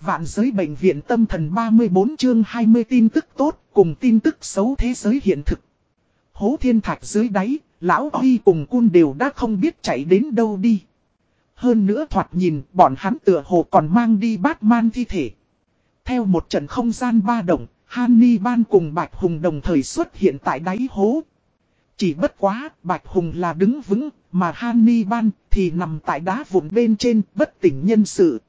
Vạn giới bệnh viện tâm thần 34 chương 20 tin tức tốt cùng tin tức xấu thế giới hiện thực. Hố thiên thạch dưới đáy, lão Huy cùng cun đều đã không biết chạy đến đâu đi. Hơn nữa thoạt nhìn bọn hắn tựa hồ còn mang đi Batman thi thể. Theo một trận không gian ba động, Hanni Ban cùng Bạch Hùng đồng thời xuất hiện tại đáy hố. Chỉ bất quá, Bạch Hùng là đứng vững, mà Hanni Ban thì nằm tại đá vụn bên trên, bất tỉnh nhân sự.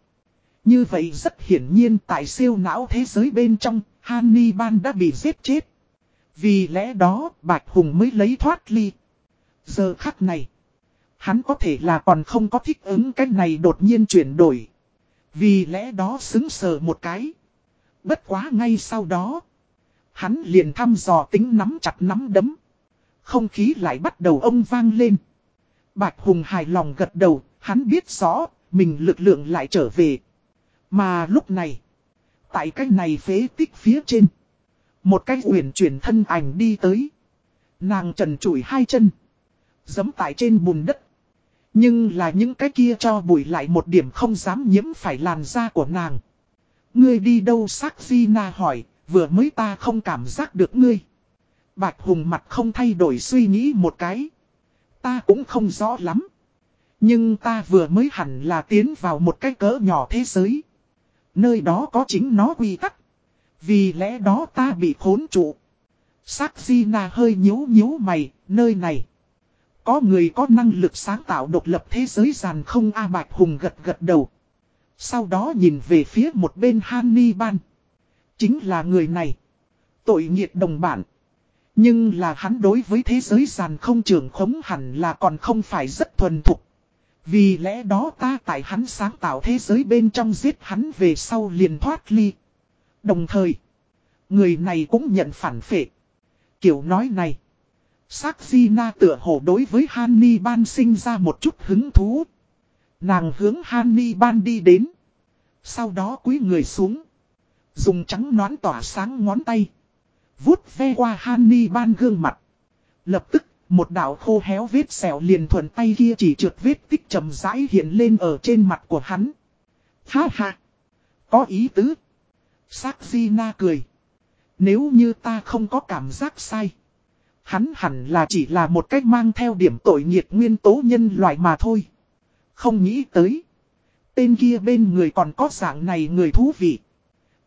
Như vậy rất hiển nhiên tại siêu não thế giới bên trong, Hannibal đã bị giết chết. Vì lẽ đó, Bạch Hùng mới lấy thoát ly. Giờ khắc này, hắn có thể là còn không có thích ứng cái này đột nhiên chuyển đổi. Vì lẽ đó xứng sờ một cái. Bất quá ngay sau đó, hắn liền thăm dò tính nắm chặt nắm đấm. Không khí lại bắt đầu ông vang lên. Bạch Hùng hài lòng gật đầu, hắn biết rõ, mình lực lượng lại trở về. Mà lúc này, tại cái này phế tích phía trên, một cái uyển chuyển thân ảnh đi tới. Nàng trần trụi hai chân, giấm tại trên bùn đất. Nhưng là những cái kia cho bụi lại một điểm không dám nhiễm phải làn da của nàng. Ngươi đi đâu sắc Na hỏi, vừa mới ta không cảm giác được ngươi. Bạch Hùng mặt không thay đổi suy nghĩ một cái. Ta cũng không rõ lắm. Nhưng ta vừa mới hẳn là tiến vào một cái cỡ nhỏ thế giới. Nơi đó có chính nó quy tắc. Vì lẽ đó ta bị khốn trụ. Sắc Na hơi nhíu nhíu mày, nơi này. Có người có năng lực sáng tạo độc lập thế giới giàn không A Bạch Hùng gật gật đầu. Sau đó nhìn về phía một bên Hannibal. Chính là người này. Tội nghiệt đồng bản. Nhưng là hắn đối với thế giới giàn không trường khống hẳn là còn không phải rất thuần thục. Vì lẽ đó ta tại hắn sáng tạo thế giới bên trong giết hắn về sau liền thoát ly. Đồng thời, người này cũng nhận phản phệ. Kiểu nói này, Sắc Di Na tựa hồ đối với Hanni Ban sinh ra một chút hứng thú. Nàng hướng Hanni Ban đi đến. Sau đó quý người xuống. Dùng trắng nón tỏa sáng ngón tay. Vút ve qua Hanni Ban gương mặt. Lập tức, một đạo khô héo vết sẹo liền thuận tay kia chỉ trượt vết tích trầm rãi hiện lên ở trên mặt của hắn. Ha ha! Có ý tứ. Sắc Di Na cười. Nếu như ta không có cảm giác sai. Hắn hẳn là chỉ là một cách mang theo điểm tội nghiệt nguyên tố nhân loại mà thôi. Không nghĩ tới. Tên kia bên người còn có dạng này người thú vị.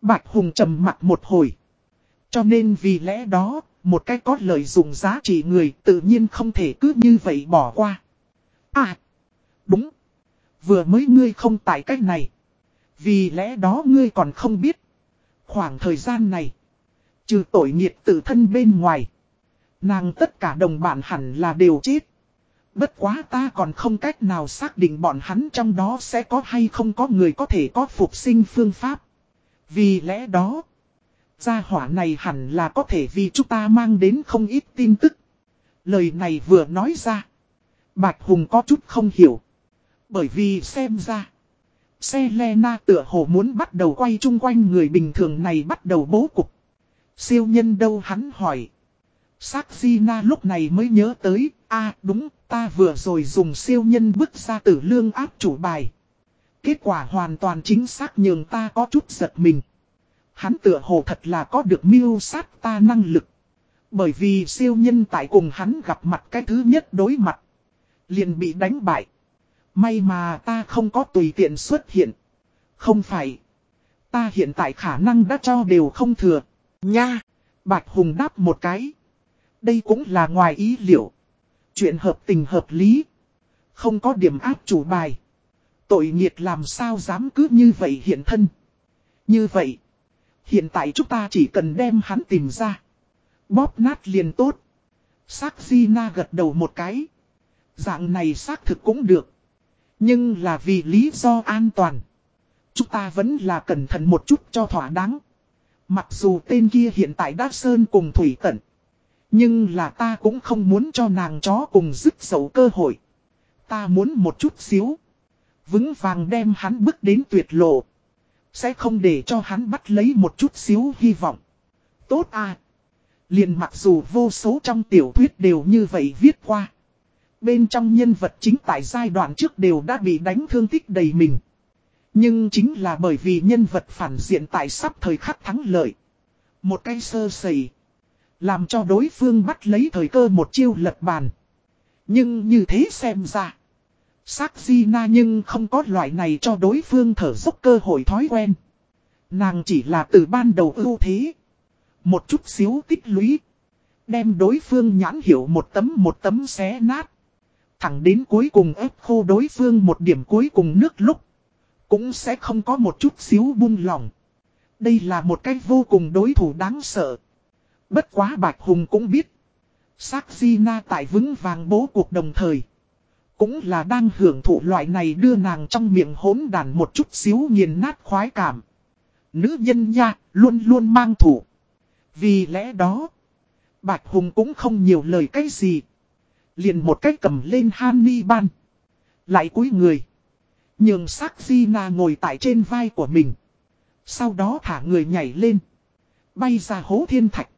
Bạch Hùng trầm mặt một hồi. Cho nên vì lẽ đó, một cách có lợi dụng giá trị người tự nhiên không thể cứ như vậy bỏ qua. À, đúng. Vừa mới ngươi không tại cách này. Vì lẽ đó ngươi còn không biết. Khoảng thời gian này, trừ tội nghiệt tự thân bên ngoài. Nàng tất cả đồng bạn hẳn là đều chết. Bất quá ta còn không cách nào xác định bọn hắn trong đó sẽ có hay không có người có thể có phục sinh phương pháp. Vì lẽ đó, gia hỏa này hẳn là có thể vì chúng ta mang đến không ít tin tức. Lời này vừa nói ra. Bạch Hùng có chút không hiểu. Bởi vì xem ra. Selena tựa hồ muốn bắt đầu quay chung quanh người bình thường này bắt đầu bố cục. Siêu nhân đâu hắn hỏi. Sắc Na lúc này mới nhớ tới, a đúng, ta vừa rồi dùng siêu nhân bức ra tử lương áp chủ bài. Kết quả hoàn toàn chính xác nhường ta có chút giật mình. Hắn tựa hồ thật là có được mưu sát ta năng lực. Bởi vì siêu nhân tại cùng hắn gặp mặt cái thứ nhất đối mặt. Liền bị đánh bại. May mà ta không có tùy tiện xuất hiện. Không phải. Ta hiện tại khả năng đã cho đều không thừa. Nha. Bạch Hùng đáp một cái. Đây cũng là ngoài ý liệu. Chuyện hợp tình hợp lý. Không có điểm áp chủ bài. Tội nghiệt làm sao dám cứ như vậy hiện thân. Như vậy. Hiện tại chúng ta chỉ cần đem hắn tìm ra. Bóp nát liền tốt. Sắc Di Na gật đầu một cái. Dạng này xác thực cũng được. Nhưng là vì lý do an toàn. Chúng ta vẫn là cẩn thận một chút cho thỏa đáng. Mặc dù tên kia hiện tại đã sơn cùng thủy tận. Nhưng là ta cũng không muốn cho nàng chó cùng dứt sầu cơ hội. Ta muốn một chút xíu. Vững vàng đem hắn bước đến tuyệt lộ. Sẽ không để cho hắn bắt lấy một chút xíu hy vọng. Tốt à. liền mặc dù vô số trong tiểu thuyết đều như vậy viết qua. Bên trong nhân vật chính tại giai đoạn trước đều đã bị đánh thương tích đầy mình. Nhưng chính là bởi vì nhân vật phản diện tại sắp thời khắc thắng lợi. Một cái sơ sẩy. Làm cho đối phương bắt lấy thời cơ một chiêu lật bàn. Nhưng như thế xem ra. Sắc di na nhưng không có loại này cho đối phương thở dốc cơ hội thói quen. Nàng chỉ là từ ban đầu ưu thế. Một chút xíu tích lũy. Đem đối phương nhãn hiểu một tấm một tấm xé nát. Thẳng đến cuối cùng ép khô đối phương một điểm cuối cùng nước lúc. Cũng sẽ không có một chút xíu buông lỏng. Đây là một cách vô cùng đối thủ đáng sợ. Bất quá Bạch Hùng cũng biết. Sắc Di Na tại vững vàng bố cuộc đồng thời. Cũng là đang hưởng thụ loại này đưa nàng trong miệng hốn đàn một chút xíu nghiền nát khoái cảm. Nữ nhân nha, luôn luôn mang thủ. Vì lẽ đó, Bạch Hùng cũng không nhiều lời cái gì. Liền một cách cầm lên Hanni ban. Lại cúi người. Nhường sắc Di Na ngồi tại trên vai của mình. Sau đó thả người nhảy lên. Bay ra hố thiên thạch.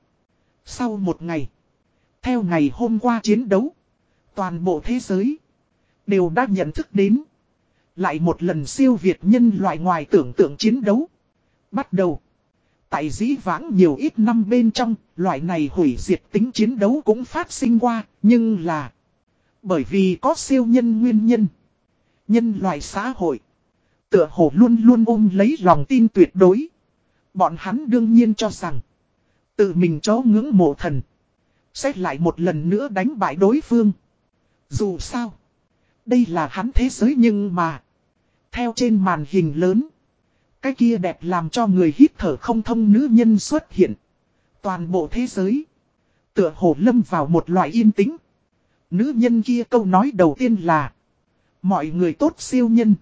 Sau một ngày. Theo ngày hôm qua chiến đấu. Toàn bộ thế giới. Đều đã nhận thức đến. Lại một lần siêu việt nhân loại ngoài tưởng tượng chiến đấu. Bắt đầu. Tại dĩ vãng nhiều ít năm bên trong, loại này hủy diệt tính chiến đấu cũng phát sinh qua, nhưng là... Bởi vì có siêu nhân nguyên nhân. Nhân loại xã hội. Tựa hồ luôn luôn ôm lấy lòng tin tuyệt đối. Bọn hắn đương nhiên cho rằng. Tự mình chó ngưỡng mộ thần. xét lại một lần nữa đánh bại đối phương. Dù sao. Đây là hắn thế giới nhưng mà. Theo trên màn hình lớn. Cái kia đẹp làm cho người hít thở không thông nữ nhân xuất hiện. Toàn bộ thế giới. Tựa hồ lâm vào một loại yên tĩnh. Nữ nhân kia câu nói đầu tiên là. Mọi người tốt siêu nhân.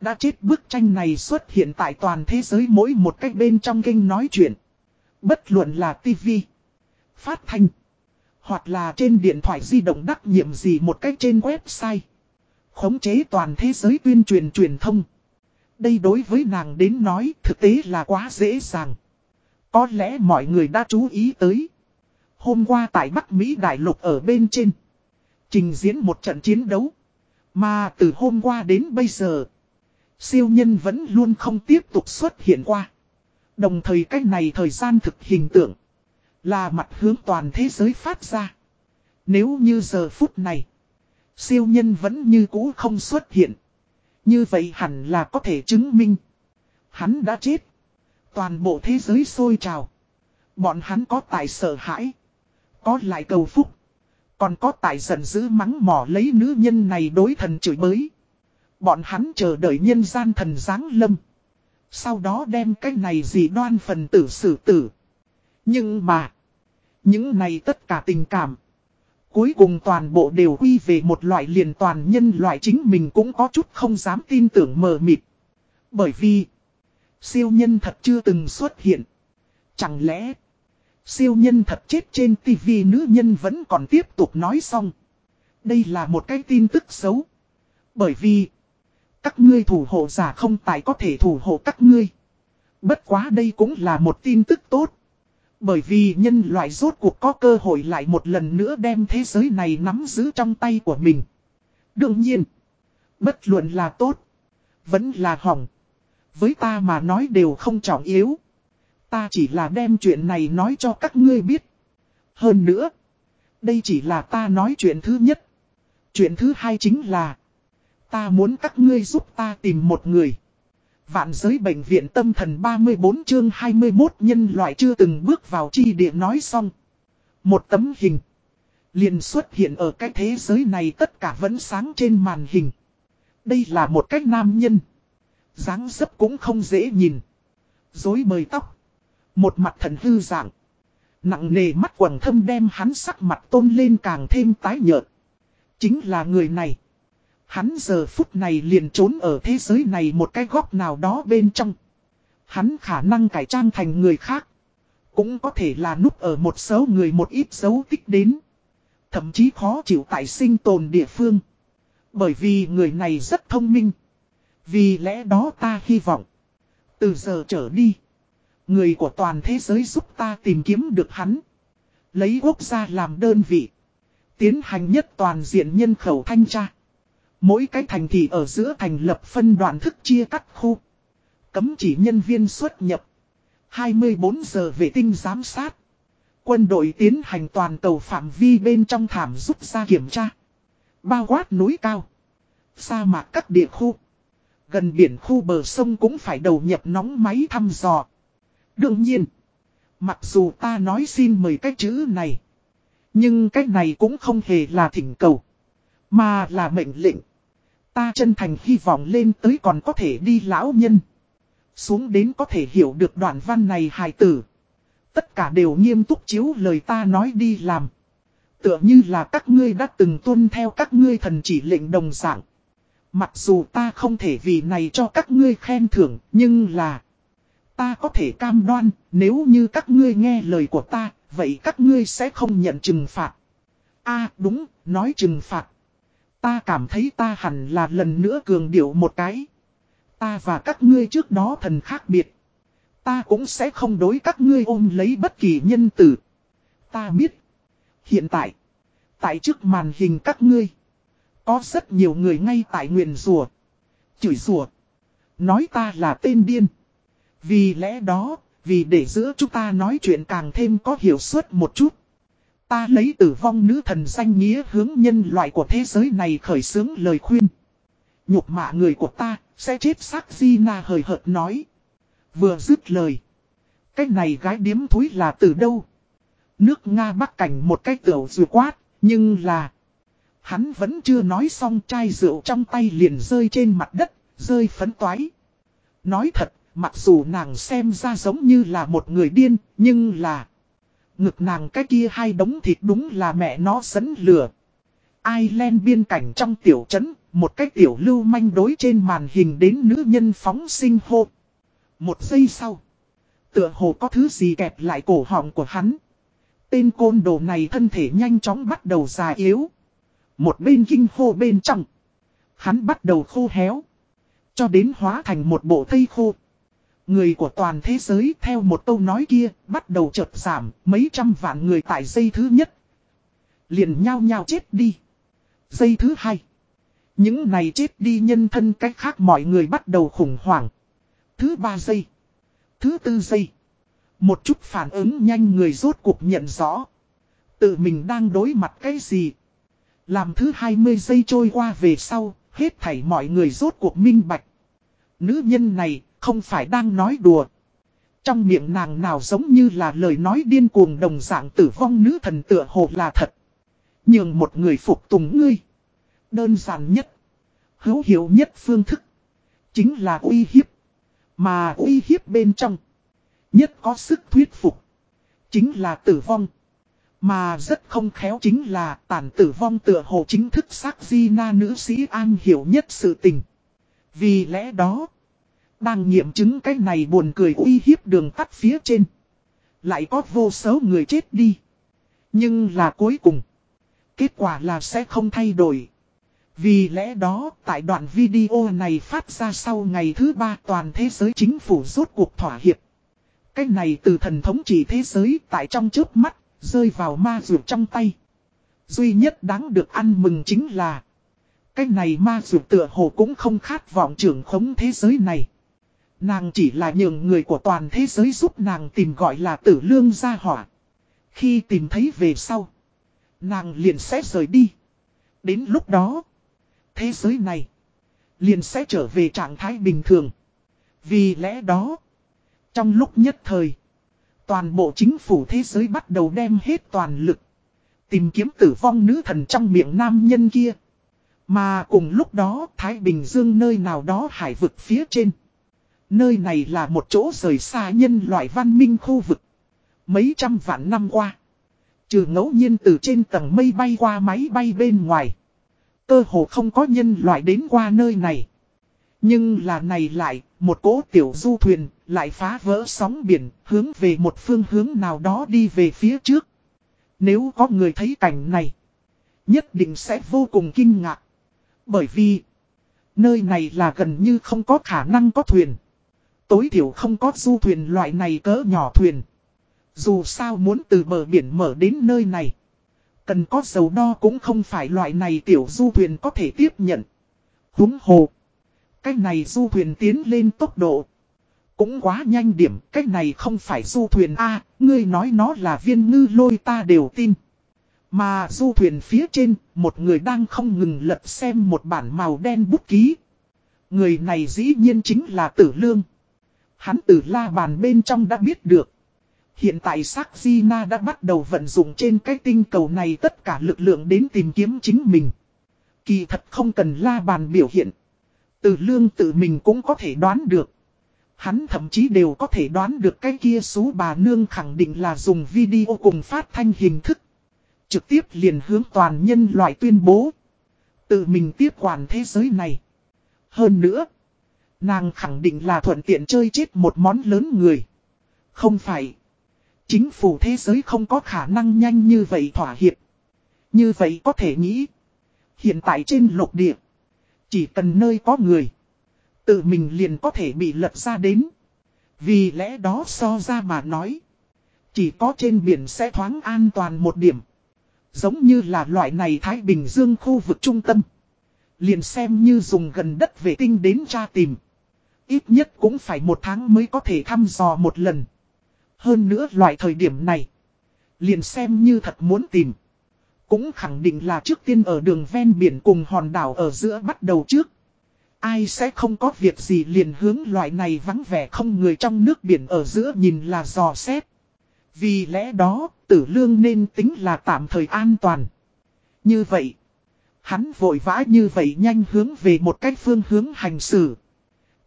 Đã chết bức tranh này xuất hiện tại toàn thế giới mỗi một cách bên trong kênh nói chuyện. Bất luận là TV, phát thanh, hoặc là trên điện thoại di động đắc nhiệm gì một cách trên website. Khống chế toàn thế giới tuyên truyền truyền thông. Đây đối với nàng đến nói, thực tế là quá dễ dàng. Có lẽ mọi người đã chú ý tới. Hôm qua tại Bắc Mỹ Đại Lục ở bên trên. Trình diễn một trận chiến đấu. Mà từ hôm qua đến bây giờ. Siêu nhân vẫn luôn không tiếp tục xuất hiện qua. Đồng thời cách này thời gian thực hình tượng. Là mặt hướng toàn thế giới phát ra. Nếu như giờ phút này. Siêu nhân vẫn như cũ không xuất hiện. Như vậy hẳn là có thể chứng minh. Hắn đã chết. Toàn bộ thế giới sôi trào. Bọn hắn có tài sợ hãi. Có lại cầu phúc. Còn có tài giận dữ mắng mỏ lấy nữ nhân này đối thần chửi bới. Bọn hắn chờ đợi nhân gian thần giáng lâm. Sau đó đem cái này gì đoan phần tử xử tử. Nhưng mà. Những này tất cả tình cảm. Cuối cùng toàn bộ đều quy về một loại liền toàn nhân loại chính mình cũng có chút không dám tin tưởng mờ mịt. Bởi vì. Siêu nhân thật chưa từng xuất hiện. Chẳng lẽ. Siêu nhân thật chết trên tivi nữ nhân vẫn còn tiếp tục nói xong. Đây là một cái tin tức xấu. Bởi vì. Các ngươi thủ hộ giả không tài có thể thủ hộ các ngươi. Bất quá đây cũng là một tin tức tốt. Bởi vì nhân loại rốt cuộc có cơ hội lại một lần nữa đem thế giới này nắm giữ trong tay của mình. Đương nhiên, bất luận là tốt, vẫn là hỏng. Với ta mà nói đều không trọng yếu. Ta chỉ là đem chuyện này nói cho các ngươi biết. Hơn nữa, đây chỉ là ta nói chuyện thứ nhất. Chuyện thứ hai chính là, ta muốn các ngươi giúp ta tìm một người. Vạn giới bệnh viện tâm thần 34 chương 21 nhân loại chưa từng bước vào chi địa nói xong. Một tấm hình. liền xuất hiện ở cái thế giới này tất cả vẫn sáng trên màn hình. Đây là một cách nam nhân. dáng dấp cũng không dễ nhìn. Dối bời tóc. Một mặt thần hư dạng. Nặng nề mắt quần thâm đem hắn sắc mặt tôn lên càng thêm tái nhợt. Chính là người này. Hắn giờ phút này liền trốn ở thế giới này một cái góc nào đó bên trong. Hắn khả năng cải trang thành người khác. Cũng có thể là núp ở một số người một ít dấu tích đến. Thậm chí khó chịu tại sinh tồn địa phương. Bởi vì người này rất thông minh. Vì lẽ đó ta hy vọng. Từ giờ trở đi. Người của toàn thế giới giúp ta tìm kiếm được hắn. Lấy quốc gia làm đơn vị. Tiến hành nhất toàn diện nhân khẩu thanh tra. Mỗi cái thành thị ở giữa thành lập phân đoạn thức chia cắt khu. Cấm chỉ nhân viên xuất nhập. 24 giờ vệ tinh giám sát. Quân đội tiến hành toàn tàu phạm vi bên trong thảm rút ra kiểm tra. Bao quát núi cao. Sa mạc các địa khu. Gần biển khu bờ sông cũng phải đầu nhập nóng máy thăm dò. Đương nhiên. Mặc dù ta nói xin mời cái chữ này. Nhưng cái này cũng không hề là thỉnh cầu. Mà là mệnh lệnh. Ta chân thành hy vọng lên tới còn có thể đi lão nhân. Xuống đến có thể hiểu được đoạn văn này hài tử. Tất cả đều nghiêm túc chiếu lời ta nói đi làm. Tựa như là các ngươi đã từng tuân theo các ngươi thần chỉ lệnh đồng dạng. Mặc dù ta không thể vì này cho các ngươi khen thưởng, nhưng là... Ta có thể cam đoan, nếu như các ngươi nghe lời của ta, vậy các ngươi sẽ không nhận trừng phạt. a đúng, nói trừng phạt. Ta cảm thấy ta hẳn là lần nữa cường điệu một cái. Ta và các ngươi trước đó thần khác biệt. Ta cũng sẽ không đối các ngươi ôm lấy bất kỳ nhân tử. Ta biết. Hiện tại. Tại trước màn hình các ngươi. Có rất nhiều người ngay tại nguyện rùa. Chửi rùa. Nói ta là tên điên. Vì lẽ đó, vì để giữa chúng ta nói chuyện càng thêm có hiệu suất một chút. Ta lấy tử vong nữ thần danh nghĩa hướng nhân loại của thế giới này khởi xướng lời khuyên. Nhục mạ người của ta, sẽ chết xác di na hời hợt nói. Vừa dứt lời. Cái này gái điếm thúi là từ đâu? Nước Nga bắc cảnh một cái tiểu dù quát, nhưng là... Hắn vẫn chưa nói xong chai rượu trong tay liền rơi trên mặt đất, rơi phấn toái. Nói thật, mặc dù nàng xem ra giống như là một người điên, nhưng là... Ngực nàng cái kia hai đống thịt đúng là mẹ nó sấn lửa. Ireland biên cảnh trong tiểu trấn, một cái tiểu lưu manh đối trên màn hình đến nữ nhân phóng sinh hô. Một giây sau, tựa hồ có thứ gì kẹp lại cổ họng của hắn. Tên côn đồ này thân thể nhanh chóng bắt đầu già yếu. Một bên kinh hô bên trong. Hắn bắt đầu khô héo. Cho đến hóa thành một bộ thây khô. Người của toàn thế giới theo một câu nói kia bắt đầu chợt giảm mấy trăm vạn người tại giây thứ nhất. Liền nhao nhao chết đi. Giây thứ hai. Những này chết đi nhân thân cách khác mọi người bắt đầu khủng hoảng. Thứ ba giây. Thứ tư giây. Một chút phản ứng nhanh người rốt cuộc nhận rõ. Tự mình đang đối mặt cái gì. Làm thứ 20 giây trôi qua về sau, hết thảy mọi người rốt cuộc minh bạch. Nữ nhân này, không phải đang nói đùa. Trong miệng nàng nào giống như là lời nói điên cuồng đồng dạng tử vong nữ thần tựa hồ là thật. Nhưng một người phục tùng ngươi. Đơn giản nhất. Hữu hiệu nhất phương thức. Chính là uy hiếp. Mà uy hiếp bên trong. Nhất có sức thuyết phục. Chính là tử vong. Mà rất không khéo chính là tàn tử vong tựa hồ chính thức xác di na nữ sĩ an hiểu nhất sự tình. Vì lẽ đó, đang nghiệm chứng cái này buồn cười uy hiếp đường tắt phía trên. Lại có vô số người chết đi. Nhưng là cuối cùng, kết quả là sẽ không thay đổi. Vì lẽ đó, tại đoạn video này phát ra sau ngày thứ ba toàn thế giới chính phủ rốt cuộc thỏa hiệp. Cái này từ thần thống trị thế giới tại trong trước mắt, rơi vào ma dược trong tay. Duy nhất đáng được ăn mừng chính là, cái này ma dược tựa hồ cũng không khát vọng trưởng khống thế giới này. Nàng chỉ là nhường người của toàn thế giới giúp nàng tìm gọi là tử lương gia hỏa. Khi tìm thấy về sau, nàng liền sẽ rời đi. Đến lúc đó, thế giới này liền sẽ trở về trạng thái bình thường. Vì lẽ đó, trong lúc nhất thời, toàn bộ chính phủ thế giới bắt đầu đem hết toàn lực. Tìm kiếm tử vong nữ thần trong miệng nam nhân kia. Mà cùng lúc đó Thái Bình Dương nơi nào đó hải vực phía trên. Nơi này là một chỗ rời xa nhân loại văn minh khu vực. Mấy trăm vạn năm qua. Trừ ngẫu nhiên từ trên tầng mây bay qua máy bay bên ngoài. Cơ hồ không có nhân loại đến qua nơi này. Nhưng là này lại, một cỗ tiểu du thuyền, lại phá vỡ sóng biển, hướng về một phương hướng nào đó đi về phía trước. Nếu có người thấy cảnh này, nhất định sẽ vô cùng kinh ngạc. Bởi vì, nơi này là gần như không có khả năng có thuyền. Tối thiểu không có du thuyền loại này cỡ nhỏ thuyền. Dù sao muốn từ bờ biển mở đến nơi này. Cần có dầu đo cũng không phải loại này tiểu du thuyền có thể tiếp nhận. Húng hồ. Cái này du thuyền tiến lên tốc độ. Cũng quá nhanh điểm, cái này không phải du thuyền A, ngươi nói nó là viên ngư lôi ta đều tin. Mà du thuyền phía trên, một người đang không ngừng lật xem một bản màu đen bút ký. Người này dĩ nhiên chính là tử lương. Hắn từ la bàn bên trong đã biết được. Hiện tại sắc Gina đã bắt đầu vận dụng trên cái tinh cầu này tất cả lực lượng đến tìm kiếm chính mình. Kỳ thật không cần la bàn biểu hiện. Từ lương tự mình cũng có thể đoán được. Hắn thậm chí đều có thể đoán được cái kia số bà nương khẳng định là dùng video cùng phát thanh hình thức. Trực tiếp liền hướng toàn nhân loại tuyên bố. Tự mình tiếp quản thế giới này. Hơn nữa. Nàng khẳng định là thuận tiện chơi chết một món lớn người. Không phải. Chính phủ thế giới không có khả năng nhanh như vậy thỏa hiệp. Như vậy có thể nghĩ. Hiện tại trên lục địa. Chỉ cần nơi có người. Tự mình liền có thể bị lật ra đến. Vì lẽ đó so ra mà nói. Chỉ có trên biển sẽ thoáng an toàn một điểm. Giống như là loại này Thái Bình Dương khu vực trung tâm. Liền xem như dùng gần đất vệ tinh đến tra tìm. Ít nhất cũng phải một tháng mới có thể thăm dò một lần. Hơn nữa loại thời điểm này. Liền xem như thật muốn tìm. Cũng khẳng định là trước tiên ở đường ven biển cùng hòn đảo ở giữa bắt đầu trước. Ai sẽ không có việc gì liền hướng loại này vắng vẻ không người trong nước biển ở giữa nhìn là dò xét. Vì lẽ đó, tử lương nên tính là tạm thời an toàn. Như vậy, hắn vội vã như vậy nhanh hướng về một cách phương hướng hành xử.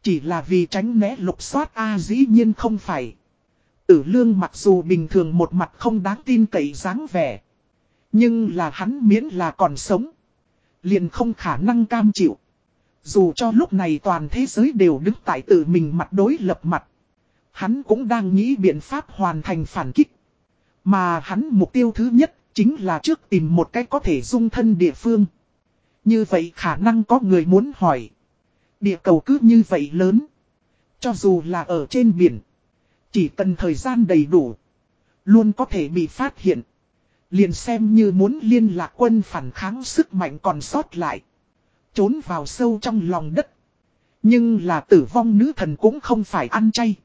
Chỉ là vì tránh né lục soát A dĩ nhiên không phải. Tử lương mặc dù bình thường một mặt không đáng tin cậy dáng vẻ. Nhưng là hắn miễn là còn sống. Liền không khả năng cam chịu. Dù cho lúc này toàn thế giới đều đứng tại tự mình mặt đối lập mặt. Hắn cũng đang nghĩ biện pháp hoàn thành phản kích. Mà hắn mục tiêu thứ nhất chính là trước tìm một cái có thể dung thân địa phương. Như vậy khả năng có người muốn hỏi. Địa cầu cứ như vậy lớn. Cho dù là ở trên biển. Chỉ cần thời gian đầy đủ. Luôn có thể bị phát hiện. Liền xem như muốn liên lạc quân phản kháng sức mạnh còn sót lại. Trốn vào sâu trong lòng đất. Nhưng là tử vong nữ thần cũng không phải ăn chay.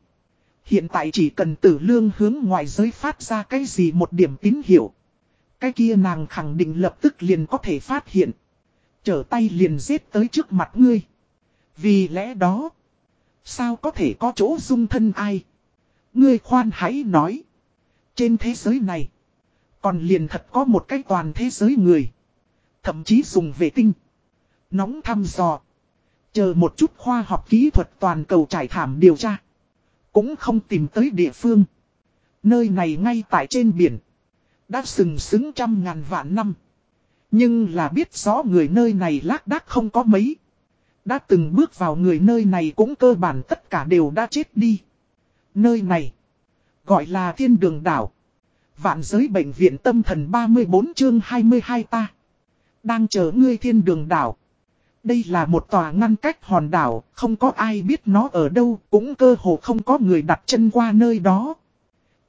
Hiện tại chỉ cần tử lương hướng ngoài giới phát ra cái gì một điểm tín hiệu. Cái kia nàng khẳng định lập tức liền có thể phát hiện. Trở tay liền giết tới trước mặt ngươi. Vì lẽ đó. Sao có thể có chỗ dung thân ai? Ngươi khoan hãy nói. Trên thế giới này. Còn liền thật có một cái toàn thế giới người. Thậm chí dùng vệ tinh. Nóng thăm dò. Chờ một chút khoa học kỹ thuật toàn cầu trải thảm điều tra. Cũng không tìm tới địa phương. Nơi này ngay tại trên biển. Đã sừng sững trăm ngàn vạn năm. Nhưng là biết rõ người nơi này lác đác không có mấy. Đã từng bước vào người nơi này cũng cơ bản tất cả đều đã chết đi. Nơi này. Gọi là thiên đường đảo. Vạn giới bệnh viện tâm thần 34 chương 22 ta. Đang chờ ngươi thiên đường đảo. Đây là một tòa ngăn cách hòn đảo, không có ai biết nó ở đâu, cũng cơ hồ không có người đặt chân qua nơi đó.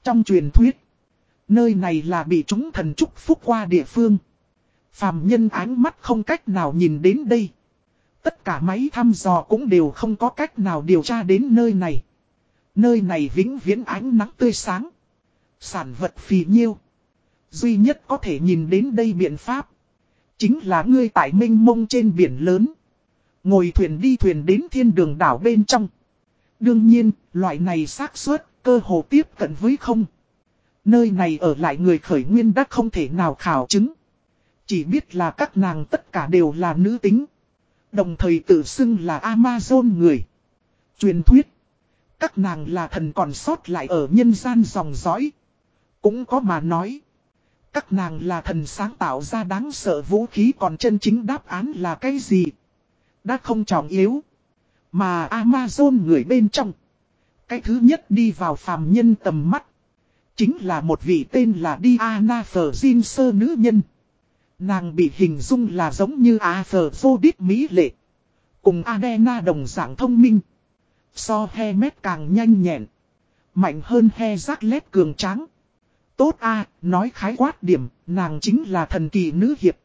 Trong truyền thuyết, nơi này là bị chúng thần chúc phúc qua địa phương. Phàm nhân ánh mắt không cách nào nhìn đến đây. Tất cả máy thăm dò cũng đều không có cách nào điều tra đến nơi này. Nơi này vĩnh viễn ánh nắng tươi sáng. Sản vật phì nhiêu. Duy nhất có thể nhìn đến đây biện pháp. Chính là ngươi tại minh mông trên biển lớn. Ngồi thuyền đi thuyền đến thiên đường đảo bên trong. Đương nhiên, loại này xác suất cơ hồ tiếp cận với không. Nơi này ở lại người khởi nguyên đã không thể nào khảo chứng. Chỉ biết là các nàng tất cả đều là nữ tính. Đồng thời tự xưng là Amazon người. Truyền thuyết. Các nàng là thần còn sót lại ở nhân gian dòng dõi. Cũng có mà nói. Các nàng là thần sáng tạo ra đáng sợ vũ khí còn chân chính đáp án là cái gì? Đã không trọng yếu. Mà Amazon người bên trong. Cái thứ nhất đi vào phàm nhân tầm mắt. Chính là một vị tên là Diana Ferzinser nữ nhân. Nàng bị hình dung là giống như Aphrodite Mỹ lệ. Cùng Adena đồng dạng thông minh. So Hermes càng nhanh nhẹn. Mạnh hơn He giác lét cường tráng. Tốt a nói khái quát điểm, nàng chính là thần kỳ nữ hiệp.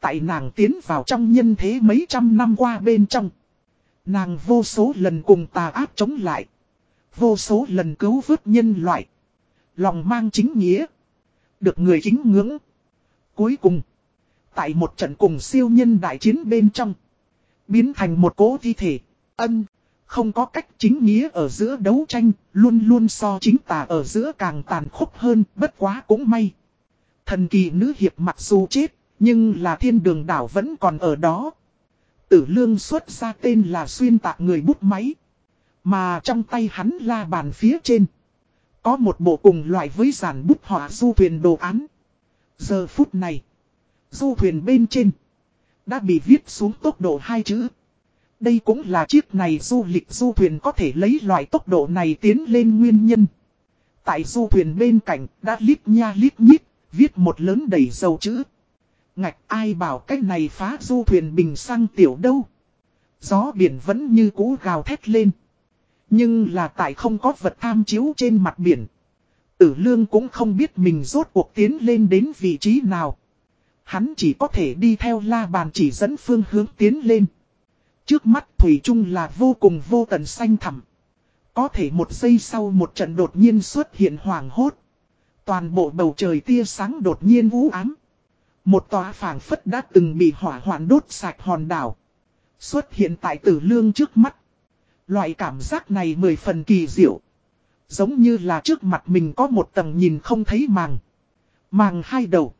Tại nàng tiến vào trong nhân thế mấy trăm năm qua bên trong. Nàng vô số lần cùng tà áp chống lại. Vô số lần cứu vớt nhân loại. Lòng mang chính nghĩa. Được người kính ngưỡng. Cuối cùng. Tại một trận cùng siêu nhân đại chiến bên trong. Biến thành một cố thi thể. Ân. Không có cách chính nghĩa ở giữa đấu tranh. Luôn luôn so chính tà ở giữa càng tàn khốc hơn. Bất quá cũng may. Thần kỳ nữ hiệp mặc dù chết. Nhưng là thiên đường đảo vẫn còn ở đó. Tử lương xuất ra tên là xuyên tạc người bút máy. Mà trong tay hắn la bàn phía trên. Có một bộ cùng loại với giản bút họa du thuyền đồ án. Giờ phút này. Du thuyền bên trên. Đã bị viết xuống tốc độ hai chữ. Đây cũng là chiếc này du lịch du thuyền có thể lấy loại tốc độ này tiến lên nguyên nhân. Tại du thuyền bên cạnh đã lít nha lít nhít, viết một lớn đầy dầu chữ. Ngạch ai bảo cách này phá du thuyền bình sang tiểu đâu. Gió biển vẫn như cũ gào thét lên. Nhưng là tại không có vật tham chiếu trên mặt biển. Tử lương cũng không biết mình rốt cuộc tiến lên đến vị trí nào. Hắn chỉ có thể đi theo la bàn chỉ dẫn phương hướng tiến lên. Trước mắt Thủy Trung là vô cùng vô tận xanh thẳm. Có thể một giây sau một trận đột nhiên xuất hiện hoàng hốt. Toàn bộ bầu trời tia sáng đột nhiên vũ ám. Một tòa phảng phất đã từng bị hỏa hoạn đốt sạch hòn đảo. Xuất hiện tại tử lương trước mắt. Loại cảm giác này mười phần kỳ diệu. Giống như là trước mặt mình có một tầng nhìn không thấy màng. Màng hai đầu.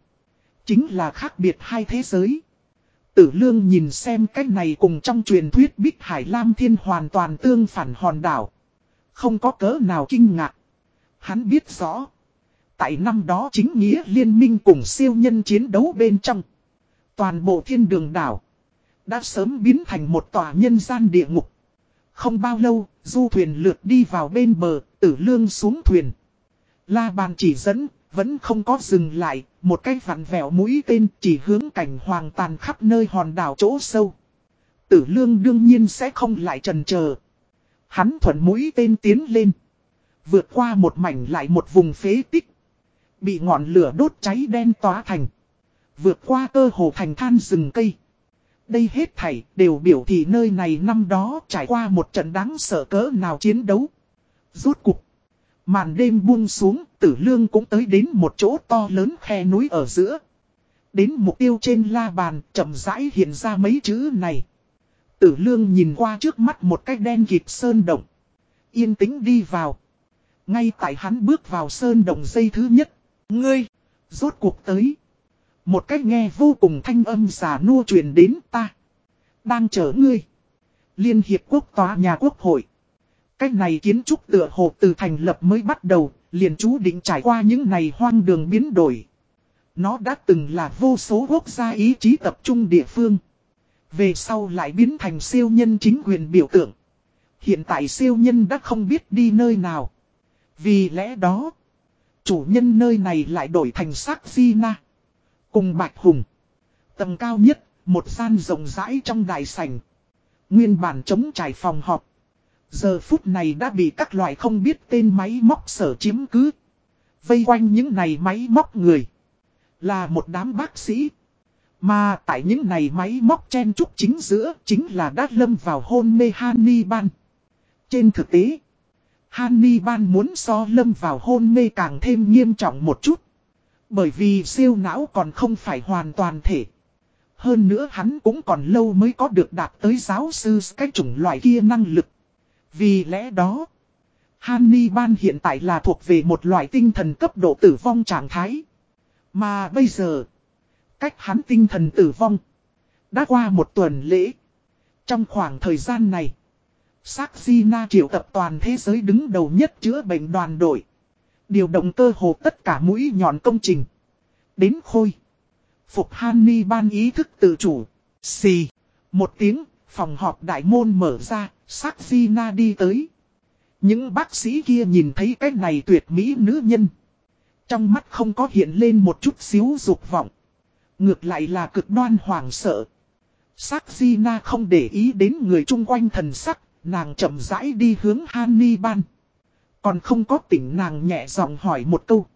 Chính là khác biệt hai thế giới. Tử lương nhìn xem cách này cùng trong truyền thuyết Bích Hải Lam Thiên hoàn toàn tương phản hòn đảo. Không có cớ nào kinh ngạc. Hắn biết rõ. Tại năm đó chính nghĩa liên minh cùng siêu nhân chiến đấu bên trong. Toàn bộ thiên đường đảo. Đã sớm biến thành một tòa nhân gian địa ngục. Không bao lâu, du thuyền lượt đi vào bên bờ, tử lương xuống thuyền. La bàn chỉ dẫn, vẫn không có dừng lại, một cái vặn vẹo mũi tên chỉ hướng cảnh hoàng tàn khắp nơi hòn đảo chỗ sâu. Tử lương đương nhiên sẽ không lại trần chờ Hắn thuận mũi tên tiến lên. Vượt qua một mảnh lại một vùng phế tích. Bị ngọn lửa đốt cháy đen tóa thành. Vượt qua cơ hồ thành than rừng cây. Đây hết thảy đều biểu thị nơi này năm đó trải qua một trận đáng sợ cỡ nào chiến đấu. Rốt cục. Màn đêm buông xuống, tử lương cũng tới đến một chỗ to lớn khe núi ở giữa. Đến mục tiêu trên la bàn, chậm rãi hiện ra mấy chữ này. Tử lương nhìn qua trước mắt một cái đen kịp sơn động. Yên tĩnh đi vào. Ngay tại hắn bước vào sơn động dây thứ nhất. Ngươi, rốt cuộc tới. Một cách nghe vô cùng thanh âm giả nua truyền đến ta. Đang chờ ngươi. Liên Hiệp Quốc tòa nhà quốc hội. Cách này kiến trúc tựa hồ từ thành lập mới bắt đầu, liền chú định trải qua những ngày hoang đường biến đổi. Nó đã từng là vô số quốc gia ý chí tập trung địa phương. Về sau lại biến thành siêu nhân chính quyền biểu tượng. Hiện tại siêu nhân đã không biết đi nơi nào. Vì lẽ đó, chủ nhân nơi này lại đổi thành sắc di na. Cùng Bạch Hùng. Tầng cao nhất, một gian rộng rãi trong đại sảnh. Nguyên bản chống trải phòng họp. Giờ phút này đã bị các loại không biết tên máy móc sở chiếm cứ. Vây quanh những này máy móc người. Là một đám bác sĩ. Mà tại những này máy móc chen trúc chính giữa chính là đã lâm vào hôn mê Hannibal. Trên thực tế, Hannibal muốn so lâm vào hôn mê càng thêm nghiêm trọng một chút. Bởi vì siêu não còn không phải hoàn toàn thể. Hơn nữa hắn cũng còn lâu mới có được đạt tới giáo sư cái chủng loại kia năng lực. Vì lẽ đó, Hannibal hiện tại là thuộc về một loại tinh thần cấp độ tử vong trạng thái. Mà bây giờ, cách hắn tinh thần tử vong, đã qua một tuần lễ. Trong khoảng thời gian này, Saxina triệu tập toàn thế giới đứng đầu nhất chữa bệnh đoàn đội. Điều động cơ hồ tất cả mũi nhọn công trình. Đến khôi. Phục Hannibal ý thức tự chủ. Xì. Một tiếng, phòng họp đại môn mở ra, Saxina đi tới. Những bác sĩ kia nhìn thấy cái này tuyệt mỹ nữ nhân. Trong mắt không có hiện lên một chút xíu dục vọng. Ngược lại là cực đoan hoảng sợ. Saxina không để ý đến người chung quanh thần sắc, nàng chậm rãi đi hướng Hannibal. Còn không có tỉnh nàng nhẹ giọng hỏi một câu.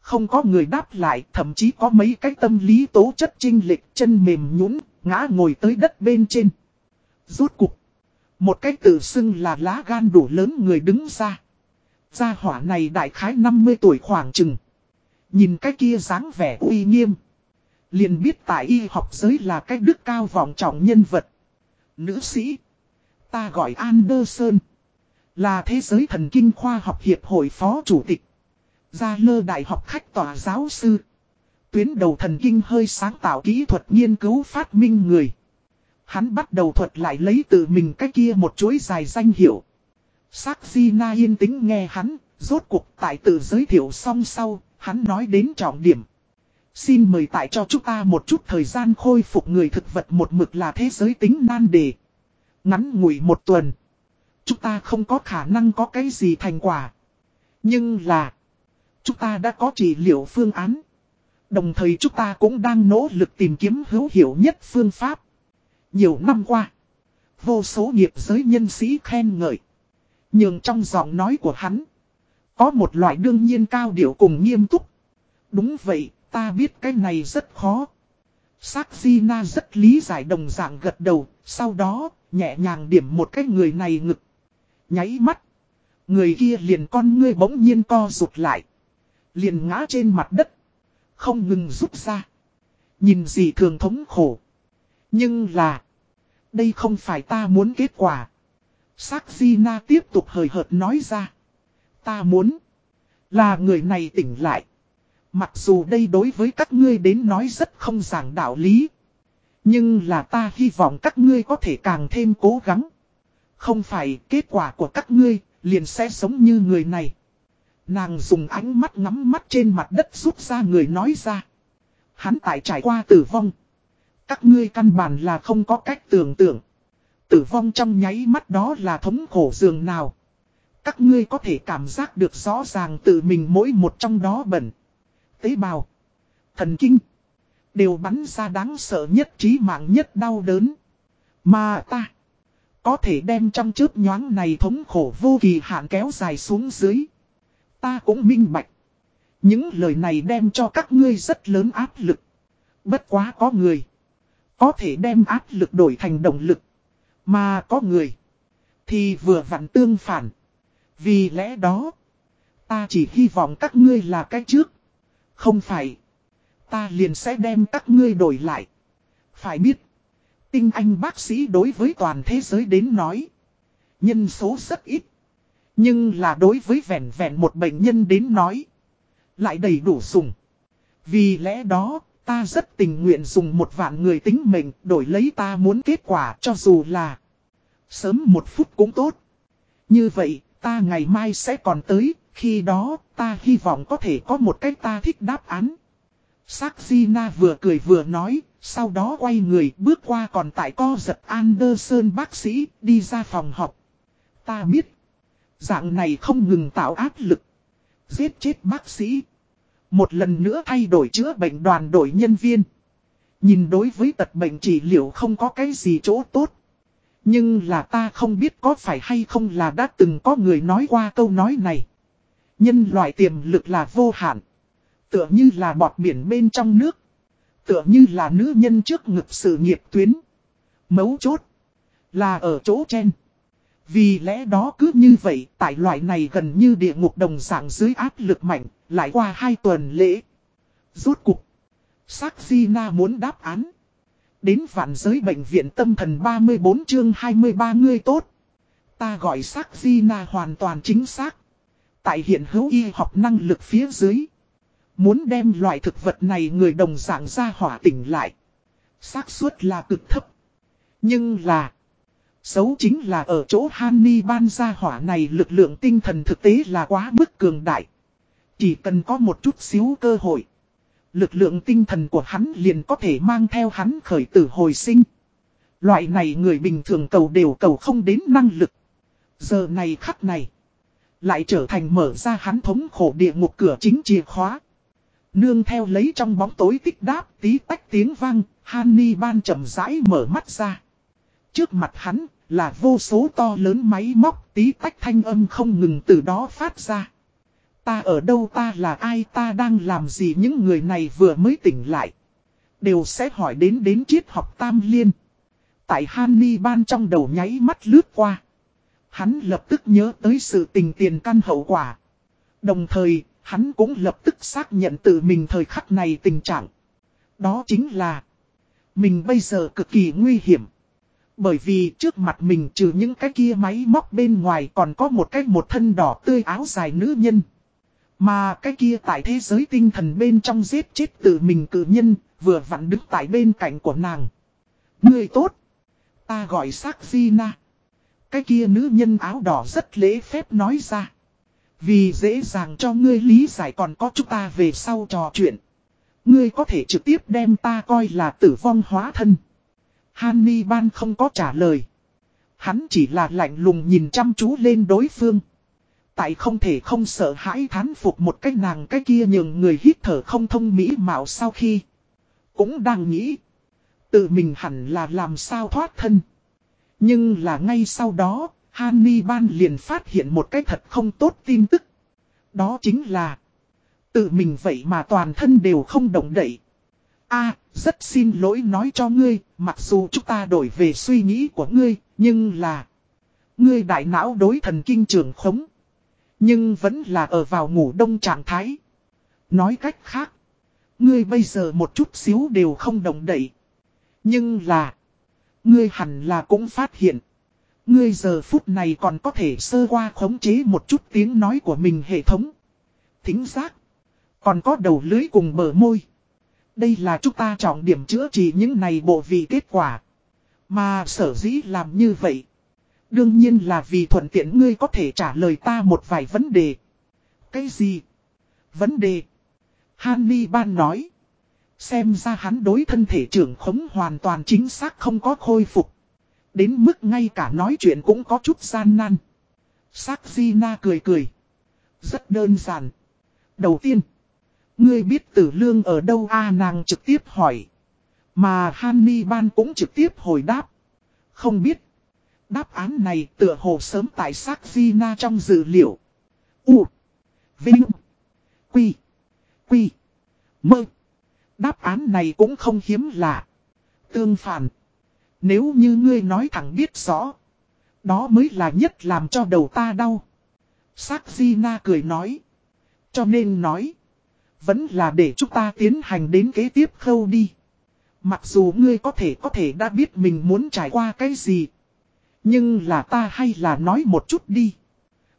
Không có người đáp lại, thậm chí có mấy cái tâm lý tố chất trinh lịch chân mềm nhũn ngã ngồi tới đất bên trên. Rốt cục. Một cách tự xưng là lá gan đủ lớn người đứng ra. Gia hỏa này đại khái 50 tuổi khoảng chừng. Nhìn cái kia dáng vẻ uy nghiêm. Liền biết tại y học giới là cái đức cao vọng trọng nhân vật. Nữ sĩ. Ta gọi Anderson. Là thế giới thần kinh khoa học hiệp hội phó chủ tịch. Gia lơ đại học khách tòa giáo sư. Tuyến đầu thần kinh hơi sáng tạo kỹ thuật nghiên cứu phát minh người. Hắn bắt đầu thuật lại lấy từ mình cái kia một chuỗi dài danh hiệu. Sắc Di Na yên tĩnh nghe hắn, rốt cuộc tại tự giới thiệu xong sau, hắn nói đến trọng điểm. Xin mời tại cho chúng ta một chút thời gian khôi phục người thực vật một mực là thế giới tính nan đề. Ngắn ngủi một tuần. Chúng ta không có khả năng có cái gì thành quả. Nhưng là. Chúng ta đã có trị liệu phương án. Đồng thời chúng ta cũng đang nỗ lực tìm kiếm hữu hiệu nhất phương pháp. Nhiều năm qua. Vô số nghiệp giới nhân sĩ khen ngợi. Nhưng trong giọng nói của hắn. Có một loại đương nhiên cao điệu cùng nghiêm túc. Đúng vậy, ta biết cái này rất khó. Sắc Gina rất lý giải đồng dạng gật đầu, sau đó, nhẹ nhàng điểm một cái người này ngực. Nháy mắt. Người kia liền con ngươi bỗng nhiên co rụt lại. Liền ngã trên mặt đất. Không ngừng rút ra. Nhìn gì thường thống khổ. Nhưng là. Đây không phải ta muốn kết quả. Sắc Gina tiếp tục hời hợt nói ra. Ta muốn. Là người này tỉnh lại. Mặc dù đây đối với các ngươi đến nói rất không giảng đạo lý. Nhưng là ta hy vọng các ngươi có thể càng thêm cố gắng. Không phải kết quả của các ngươi liền sẽ sống như người này. Nàng dùng ánh mắt ngắm mắt trên mặt đất rút ra người nói ra. Hắn tại trải qua tử vong. Các ngươi căn bản là không có cách tưởng tượng. Tử vong trong nháy mắt đó là thống khổ dường nào. Các ngươi có thể cảm giác được rõ ràng tự mình mỗi một trong đó bẩn. Tế bào. Thần kinh. Đều bắn ra đáng sợ nhất trí mạng nhất đau đớn. Mà ta. Có thể đem trong chớp nhoáng này thống khổ vô kỳ hạn kéo dài xuống dưới. Ta cũng minh bạch. Những lời này đem cho các ngươi rất lớn áp lực. Bất quá có người. Có thể đem áp lực đổi thành động lực. Mà có người. Thì vừa vặn tương phản. Vì lẽ đó. Ta chỉ hy vọng các ngươi là cái trước. Không phải. Ta liền sẽ đem các ngươi đổi lại. Phải biết. Tinh anh bác sĩ đối với toàn thế giới đến nói. Nhân số rất ít. Nhưng là đối với vẹn vẹn một bệnh nhân đến nói. Lại đầy đủ sùng. Vì lẽ đó, ta rất tình nguyện dùng một vạn người tính mình đổi lấy ta muốn kết quả cho dù là sớm một phút cũng tốt. Như vậy, ta ngày mai sẽ còn tới, khi đó ta hy vọng có thể có một cách ta thích đáp án. Sắc Gina vừa cười vừa nói, sau đó quay người bước qua còn tại co giật Anderson bác sĩ đi ra phòng học Ta biết, dạng này không ngừng tạo áp lực. Giết chết bác sĩ. Một lần nữa thay đổi chữa bệnh đoàn đội nhân viên. Nhìn đối với tật bệnh trị liệu không có cái gì chỗ tốt. Nhưng là ta không biết có phải hay không là đã từng có người nói qua câu nói này. Nhân loại tiềm lực là vô hạn. Tựa như là bọt biển bên trong nước. Tựa như là nữ nhân trước ngực sự nghiệp tuyến. Mấu chốt. Là ở chỗ trên. Vì lẽ đó cứ như vậy, tại loại này gần như địa ngục đồng dạng dưới áp lực mạnh, lại qua hai tuần lễ. Rốt cục. Sắc Na muốn đáp án. Đến vạn giới bệnh viện tâm thần 34 chương 23 người tốt. Ta gọi sắc Na hoàn toàn chính xác. Tại hiện hữu y học năng lực phía dưới. Muốn đem loại thực vật này người đồng dạng ra hỏa tỉnh lại. xác suất là cực thấp. Nhưng là. Xấu chính là ở chỗ Hanni ban ra hỏa này lực lượng tinh thần thực tế là quá mức cường đại. Chỉ cần có một chút xíu cơ hội. Lực lượng tinh thần của hắn liền có thể mang theo hắn khởi tử hồi sinh. Loại này người bình thường cầu đều cầu không đến năng lực. Giờ này khắc này. Lại trở thành mở ra hắn thống khổ địa ngục cửa chính chìa khóa. Nương theo lấy trong bóng tối tích đáp tí tách tiếng vang, Hanni ban chậm rãi mở mắt ra. Trước mặt hắn là vô số to lớn máy móc tí tách thanh âm không ngừng từ đó phát ra. Ta ở đâu ta là ai ta đang làm gì những người này vừa mới tỉnh lại. Đều sẽ hỏi đến đến triết học tam liên. Tại Hanni ban trong đầu nháy mắt lướt qua. Hắn lập tức nhớ tới sự tình tiền căn hậu quả. Đồng thời, hắn cũng lập tức xác nhận tự mình thời khắc này tình trạng. Đó chính là, mình bây giờ cực kỳ nguy hiểm. Bởi vì trước mặt mình trừ những cái kia máy móc bên ngoài còn có một cái một thân đỏ tươi áo dài nữ nhân. Mà cái kia tại thế giới tinh thần bên trong giết chết tự mình cử nhân, vừa vặn đứng tại bên cạnh của nàng. Người tốt. Ta gọi xác Gina. Cái kia nữ nhân áo đỏ rất lễ phép nói ra. Vì dễ dàng cho ngươi lý giải còn có chúng ta về sau trò chuyện. Ngươi có thể trực tiếp đem ta coi là tử vong hóa thân. Hannibal không có trả lời. Hắn chỉ là lạnh lùng nhìn chăm chú lên đối phương. Tại không thể không sợ hãi thán phục một cách nàng cái kia nhường người hít thở không thông mỹ mạo sau khi. Cũng đang nghĩ. Tự mình hẳn là làm sao thoát thân. Nhưng là ngay sau đó, Hannibal liền phát hiện một cái thật không tốt tin tức. Đó chính là. Tự mình vậy mà toàn thân đều không động đậy. a rất xin lỗi nói cho ngươi, mặc dù chúng ta đổi về suy nghĩ của ngươi, nhưng là... Ngươi đại não đối thần kinh trường khống. Nhưng vẫn là ở vào ngủ đông trạng thái. Nói cách khác. Ngươi bây giờ một chút xíu đều không động đậy. Nhưng là. Ngươi hẳn là cũng phát hiện. Ngươi giờ phút này còn có thể sơ qua khống chế một chút tiếng nói của mình hệ thống. Thính giác. Còn có đầu lưới cùng bờ môi. Đây là chúng ta trọng điểm chữa trị những này bộ vị kết quả. Mà sở dĩ làm như vậy. Đương nhiên là vì thuận tiện ngươi có thể trả lời ta một vài vấn đề. Cái gì? Vấn đề. Hanni Ban nói. Xem ra hắn đối thân thể trưởng khống hoàn toàn chính xác không có khôi phục. Đến mức ngay cả nói chuyện cũng có chút gian nan. Sắc Gina cười cười. Rất đơn giản. Đầu tiên. Ngươi biết tử lương ở đâu a nàng trực tiếp hỏi. Mà Hanni Ban cũng trực tiếp hồi đáp. Không biết. Đáp án này tựa hồ sớm tại sắc Gina trong dữ liệu. U. Vinh. Quy. Quy. Mơ. Đáp án này cũng không hiếm lạ. Tương phản. Nếu như ngươi nói thẳng biết rõ. Đó mới là nhất làm cho đầu ta đau. Sắc Gina cười nói. Cho nên nói. Vẫn là để chúng ta tiến hành đến kế tiếp khâu đi. Mặc dù ngươi có thể có thể đã biết mình muốn trải qua cái gì. Nhưng là ta hay là nói một chút đi.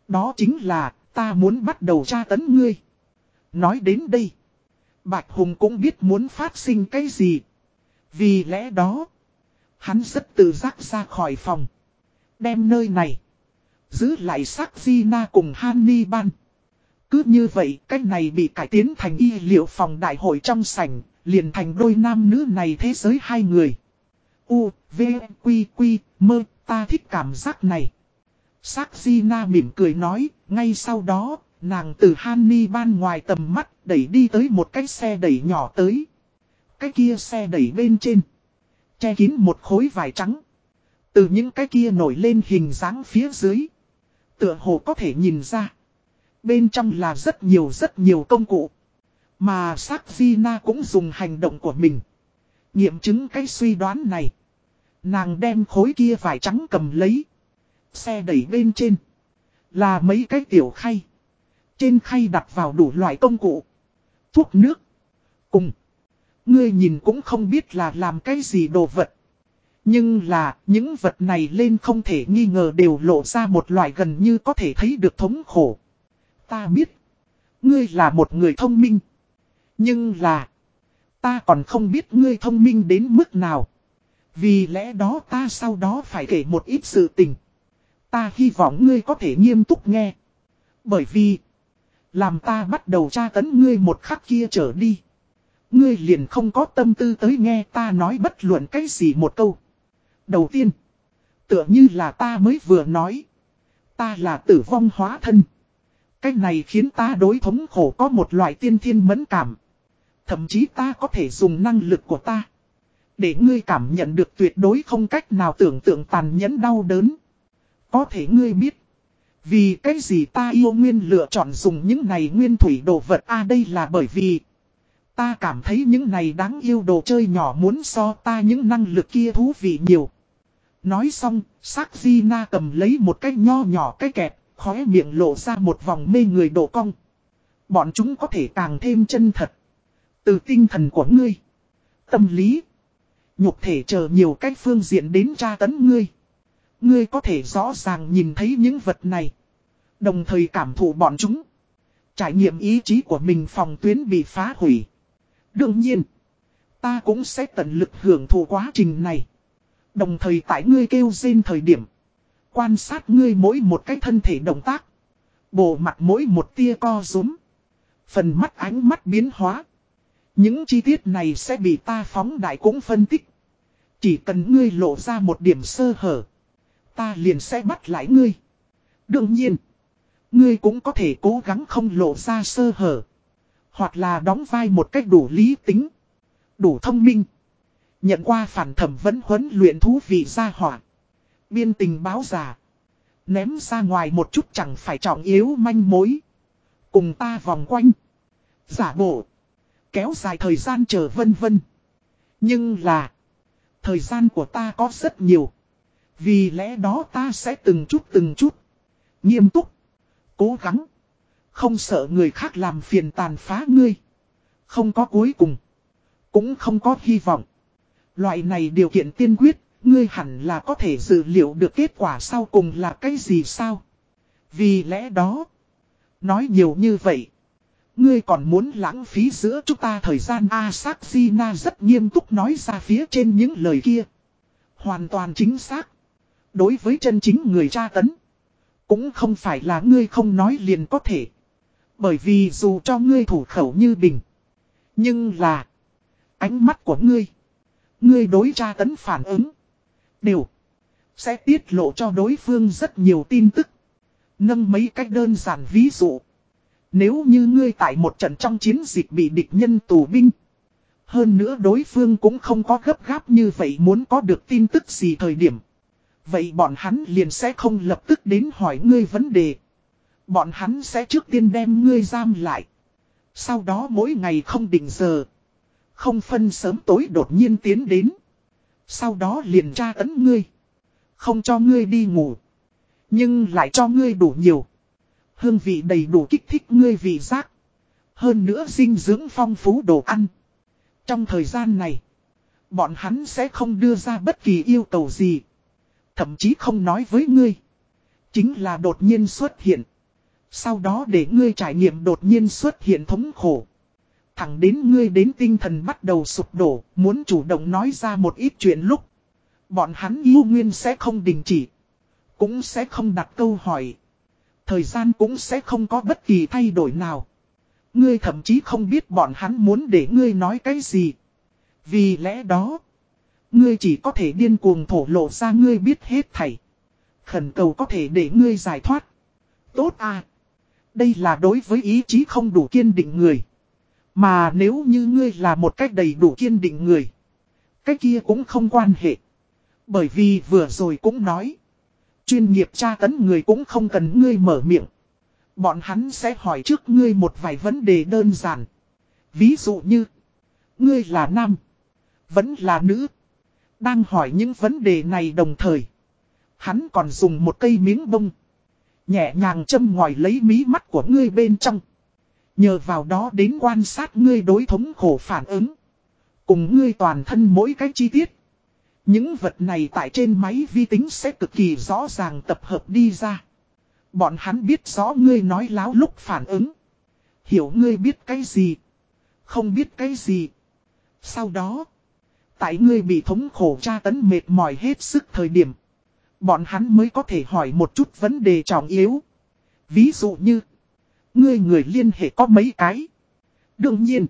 Đó chính là ta muốn bắt đầu tra tấn ngươi. Nói đến đây. Bạch Hùng cũng biết muốn phát sinh cái gì. Vì lẽ đó. Hắn rất tự giác ra khỏi phòng. Đem nơi này. Giữ lại sắc Gina cùng hanni ban. Cứ như vậy, cách này bị cải tiến thành y liệu phòng đại hội trong sảnh, liền thành đôi nam nữ này thế giới hai người. U, V, Quy, Quy, mơ, ta thích cảm giác này. Sắc Gina mỉm cười nói, ngay sau đó, nàng từ Hanni ban ngoài tầm mắt đẩy đi tới một cái xe đẩy nhỏ tới. Cái kia xe đẩy bên trên. Che kín một khối vải trắng. Từ những cái kia nổi lên hình dáng phía dưới. Tựa hồ có thể nhìn ra. Bên trong là rất nhiều rất nhiều công cụ. Mà sắc Gina cũng dùng hành động của mình. Nghiệm chứng cái suy đoán này. Nàng đem khối kia vải trắng cầm lấy. Xe đẩy bên trên. Là mấy cái tiểu khay. Trên khay đặt vào đủ loại công cụ. Thuốc nước. Cùng. Ngươi nhìn cũng không biết là làm cái gì đồ vật. Nhưng là, những vật này lên không thể nghi ngờ đều lộ ra một loại gần như có thể thấy được thống khổ. Ta biết. Ngươi là một người thông minh. Nhưng là. Ta còn không biết ngươi thông minh đến mức nào. Vì lẽ đó ta sau đó phải kể một ít sự tình. Ta hy vọng ngươi có thể nghiêm túc nghe. Bởi vì. Làm ta bắt đầu tra tấn ngươi một khắc kia trở đi. Ngươi liền không có tâm tư tới nghe ta nói bất luận cái gì một câu. Đầu tiên. Tựa như là ta mới vừa nói. Ta là tử vong hóa thân. Cái này khiến ta đối thống khổ có một loại tiên thiên mẫn cảm. Thậm chí ta có thể dùng năng lực của ta. Để ngươi cảm nhận được tuyệt đối không cách nào tưởng tượng tàn nhẫn đau đớn. Có thể ngươi biết. Vì cái gì ta yêu nguyên lựa chọn dùng những này nguyên thủy đồ vật a đây là bởi vì Ta cảm thấy những này đáng yêu đồ chơi nhỏ muốn so ta những năng lực kia thú vị nhiều. Nói xong, sắc di na cầm lấy một cái nho nhỏ cái kẹp, khóe miệng lộ ra một vòng mê người độ cong. Bọn chúng có thể càng thêm chân thật. Từ tinh thần của ngươi, tâm lý, nhục thể chờ nhiều cách phương diện đến tra tấn ngươi. Ngươi có thể rõ ràng nhìn thấy những vật này. Đồng thời cảm thụ bọn chúng. Trải nghiệm ý chí của mình phòng tuyến bị phá hủy. Đương nhiên, ta cũng sẽ tận lực hưởng thụ quá trình này. Đồng thời tại ngươi kêu rên thời điểm. Quan sát ngươi mỗi một cái thân thể động tác. Bộ mặt mỗi một tia co rúm. Phần mắt ánh mắt biến hóa. Những chi tiết này sẽ bị ta phóng đại cũng phân tích. Chỉ cần ngươi lộ ra một điểm sơ hở. Ta liền sẽ bắt lại ngươi. Đương nhiên. Ngươi cũng có thể cố gắng không lộ ra sơ hở. Hoặc là đóng vai một cách đủ lý tính. Đủ thông minh. Nhận qua phản thẩm vấn huấn luyện thú vị ra hỏa. Biên tình báo giả. Ném ra ngoài một chút chẳng phải trọng yếu manh mối. Cùng ta vòng quanh. Giả bộ. Kéo dài thời gian chờ vân vân. Nhưng là. Thời gian của ta có rất nhiều. Vì lẽ đó ta sẽ từng chút từng chút. Nghiêm túc. Cố gắng. Không sợ người khác làm phiền tàn phá ngươi. Không có cuối cùng. Cũng không có hy vọng. Loại này điều kiện tiên quyết, ngươi hẳn là có thể dự liệu được kết quả sau cùng là cái gì sao? Vì lẽ đó, nói nhiều như vậy, ngươi còn muốn lãng phí giữa chúng ta thời gian Asakina rất nghiêm túc nói ra phía trên những lời kia. Hoàn toàn chính xác. Đối với chân chính người tra tấn, cũng không phải là ngươi không nói liền có thể. Bởi vì dù cho ngươi thủ khẩu như bình. Nhưng là. Ánh mắt của ngươi. Ngươi đối tra tấn phản ứng. Đều. Sẽ tiết lộ cho đối phương rất nhiều tin tức. Nâng mấy cách đơn giản ví dụ. Nếu như ngươi tại một trận trong chiến dịch bị địch nhân tù binh. Hơn nữa đối phương cũng không có gấp gáp như vậy muốn có được tin tức gì thời điểm. Vậy bọn hắn liền sẽ không lập tức đến hỏi ngươi vấn đề. Bọn hắn sẽ trước tiên đem ngươi giam lại. Sau đó mỗi ngày không định giờ. Không phân sớm tối đột nhiên tiến đến. Sau đó liền tra tấn ngươi. Không cho ngươi đi ngủ. Nhưng lại cho ngươi đủ nhiều. Hương vị đầy đủ kích thích ngươi vị giác. Hơn nữa dinh dưỡng phong phú đồ ăn. Trong thời gian này. Bọn hắn sẽ không đưa ra bất kỳ yêu cầu gì. Thậm chí không nói với ngươi. Chính là đột nhiên xuất hiện. Sau đó để ngươi trải nghiệm đột nhiên xuất hiện thống khổ. Thẳng đến ngươi đến tinh thần bắt đầu sụp đổ, muốn chủ động nói ra một ít chuyện lúc. Bọn hắn yêu nguyên sẽ không đình chỉ. Cũng sẽ không đặt câu hỏi. Thời gian cũng sẽ không có bất kỳ thay đổi nào. Ngươi thậm chí không biết bọn hắn muốn để ngươi nói cái gì. Vì lẽ đó, ngươi chỉ có thể điên cuồng thổ lộ ra ngươi biết hết thảy. Khẩn cầu có thể để ngươi giải thoát. Tốt à. Đây là đối với ý chí không đủ kiên định người. Mà nếu như ngươi là một cách đầy đủ kiên định người. Cái kia cũng không quan hệ. Bởi vì vừa rồi cũng nói. Chuyên nghiệp tra tấn người cũng không cần ngươi mở miệng. Bọn hắn sẽ hỏi trước ngươi một vài vấn đề đơn giản. Ví dụ như. Ngươi là nam. Vẫn là nữ. Đang hỏi những vấn đề này đồng thời. Hắn còn dùng một cây miếng bông. Nhẹ nhàng châm ngòi lấy mí mắt của ngươi bên trong. Nhờ vào đó đến quan sát ngươi đối thống khổ phản ứng. Cùng ngươi toàn thân mỗi cái chi tiết. Những vật này tại trên máy vi tính sẽ cực kỳ rõ ràng tập hợp đi ra. Bọn hắn biết rõ ngươi nói láo lúc phản ứng. Hiểu ngươi biết cái gì. Không biết cái gì. Sau đó. Tại ngươi bị thống khổ tra tấn mệt mỏi hết sức thời điểm. Bọn hắn mới có thể hỏi một chút vấn đề trọng yếu. Ví dụ như, ngươi người liên hệ có mấy cái. Đương nhiên,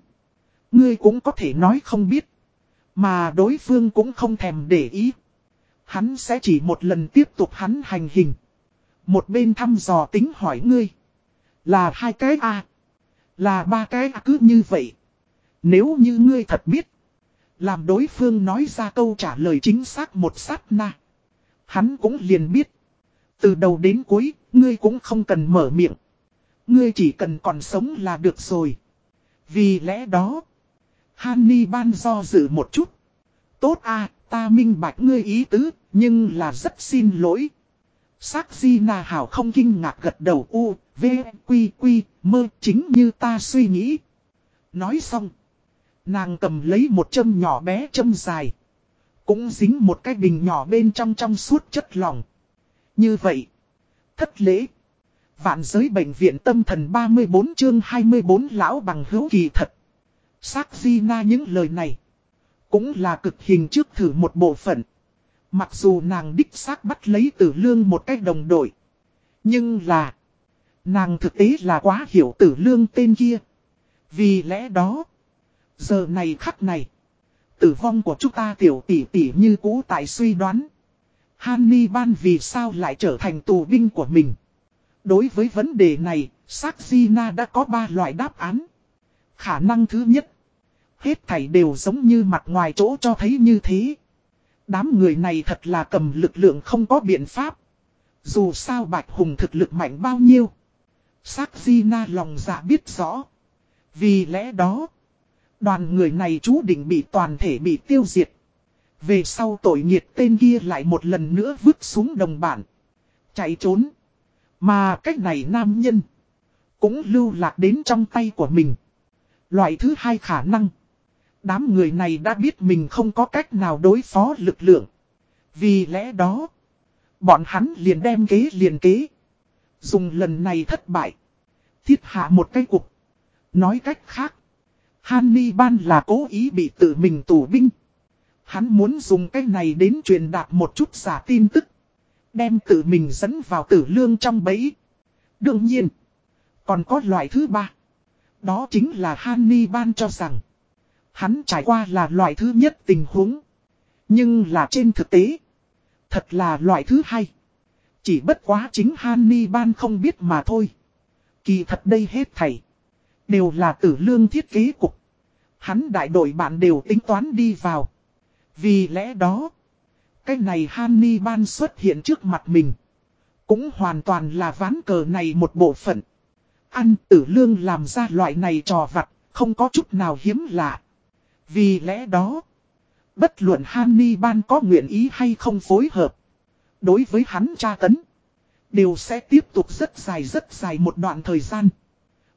ngươi cũng có thể nói không biết. Mà đối phương cũng không thèm để ý. Hắn sẽ chỉ một lần tiếp tục hắn hành hình. Một bên thăm dò tính hỏi ngươi. Là hai cái A. Là ba cái A cứ như vậy. Nếu như ngươi thật biết. Làm đối phương nói ra câu trả lời chính xác một sát na. Hắn cũng liền biết. Từ đầu đến cuối, Ngươi cũng không cần mở miệng. Ngươi chỉ cần còn sống là được rồi. Vì lẽ đó, Hanni ban do dự một chút. Tốt à, ta minh bạch ngươi ý tứ, nhưng là rất xin lỗi. Sắc di na hảo không kinh ngạc gật đầu u, v, quy quy, mơ chính như ta suy nghĩ. Nói xong, nàng cầm lấy một châm nhỏ bé châm dài. Cũng dính một cái bình nhỏ bên trong trong suốt chất lỏng. Như vậy, thất lễ. Vạn giới bệnh viện tâm thần 34 chương 24 lão bằng hữu kỳ thật. Sắc di na những lời này. Cũng là cực hình trước thử một bộ phận. Mặc dù nàng đích xác bắt lấy tử lương một cách đồng đội. Nhưng là. Nàng thực tế là quá hiểu tử lương tên kia. Vì lẽ đó. Giờ này khắc này. Tử vong của chúng ta tiểu tỷ tỷ như cũ tại suy đoán. Hanni ban vì sao lại trở thành tù binh của mình. Đối với vấn đề này, Saxina đã có ba loại đáp án. Khả năng thứ nhất. Hết thảy đều giống như mặt ngoài chỗ cho thấy như thế. Đám người này thật là cầm lực lượng không có biện pháp. Dù sao Bạch Hùng thực lực mạnh bao nhiêu. sắc si na lòng dạ biết rõ. Vì lẽ đó, đoàn người này chú định bị toàn thể bị tiêu diệt. Về sau tội nghiệt tên kia lại một lần nữa vứt xuống đồng bản. Chạy trốn. Mà cách này nam nhân. Cũng lưu lạc đến trong tay của mình. Loại thứ hai khả năng. Đám người này đã biết mình không có cách nào đối phó lực lượng. Vì lẽ đó. Bọn hắn liền đem kế liền kế. Dùng lần này thất bại. Thiết hạ một cái cục. Nói cách khác. Hannibal là cố ý bị tự mình tù binh. Hắn muốn dùng cái này đến truyền đạt một chút giả tin tức. Đem tự mình dẫn vào tử lương trong bẫy. Đương nhiên. Còn có loại thứ ba. Đó chính là Hannibal cho rằng. Hắn trải qua là loại thứ nhất tình huống. Nhưng là trên thực tế. Thật là loại thứ hai. Chỉ bất quá chính Hanni Ban không biết mà thôi. Kỳ thật đây hết thầy, Đều là tử lương thiết kế cục. Hắn đại đội bạn đều tính toán đi vào. Vì lẽ đó. Cái này Hanni Ban xuất hiện trước mặt mình. Cũng hoàn toàn là ván cờ này một bộ phận. Ăn tử lương làm ra loại này trò vặt, không có chút nào hiếm lạ. Vì lẽ đó, bất luận Hanni Ban có nguyện ý hay không phối hợp. Đối với hắn tra tấn, đều sẽ tiếp tục rất dài rất dài một đoạn thời gian.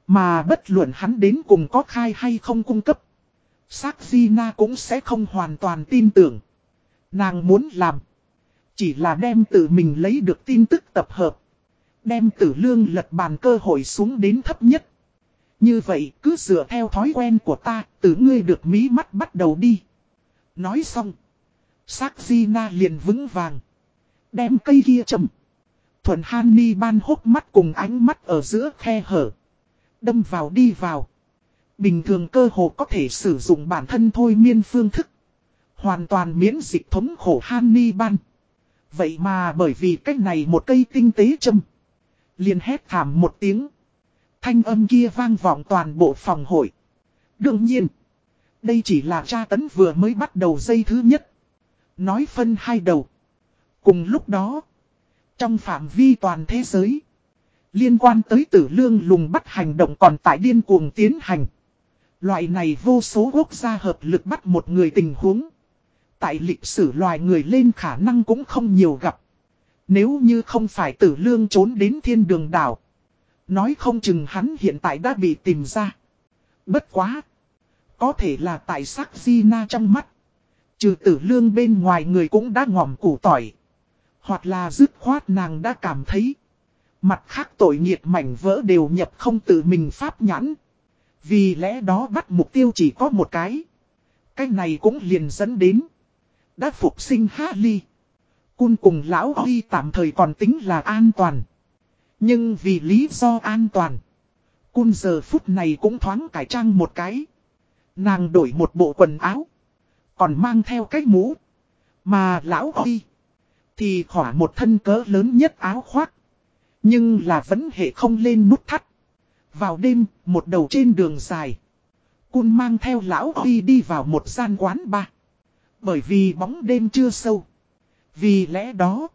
Mà bất luận hắn đến cùng có khai hay không cung cấp. Saxina cũng sẽ không hoàn toàn tin tưởng. Nàng muốn làm. Chỉ là đem tự mình lấy được tin tức tập hợp. Đem tử lương lật bàn cơ hội xuống đến thấp nhất. Như vậy cứ dựa theo thói quen của ta, từ ngươi được mí mắt bắt đầu đi. Nói xong. Saxina liền vững vàng. Đem cây kia chậm. Thuần Hanni ban hốc mắt cùng ánh mắt ở giữa khe hở. Đâm vào đi vào. Bình thường cơ hồ có thể sử dụng bản thân thôi miên phương thức. Hoàn toàn miễn dịch thống khổ Hanni ban. Vậy mà bởi vì cách này một cây tinh tế châm. liền hét thảm một tiếng. Thanh âm kia vang vọng toàn bộ phòng hội. Đương nhiên. Đây chỉ là tra tấn vừa mới bắt đầu dây thứ nhất. Nói phân hai đầu. Cùng lúc đó. Trong phạm vi toàn thế giới. Liên quan tới tử lương lùng bắt hành động còn tại điên cuồng tiến hành. Loại này vô số quốc gia hợp lực bắt một người tình huống. Tại lịch sử loài người lên khả năng cũng không nhiều gặp. Nếu như không phải tử lương trốn đến thiên đường đảo. Nói không chừng hắn hiện tại đã bị tìm ra. Bất quá. Có thể là tại sắc Gina trong mắt. Trừ tử lương bên ngoài người cũng đã ngỏm củ tỏi. Hoặc là dứt khoát nàng đã cảm thấy. Mặt khác tội nghiệt mảnh vỡ đều nhập không tự mình pháp nhãn. Vì lẽ đó bắt mục tiêu chỉ có một cái. Cái này cũng liền dẫn đến. Đã phục sinh Harley. Cun cùng lão Huy tạm thời còn tính là an toàn. Nhưng vì lý do an toàn. Cun giờ phút này cũng thoáng cải trang một cái. Nàng đổi một bộ quần áo. Còn mang theo cái mũ. Mà lão Huy. Thì khỏa một thân cỡ lớn nhất áo khoác. Nhưng là vẫn hệ không lên nút thắt. Vào đêm, một đầu trên đường dài. Cun mang theo lão Huy đi vào một gian quán ba, Bởi vì bóng đêm chưa sâu. Vì lẽ đó,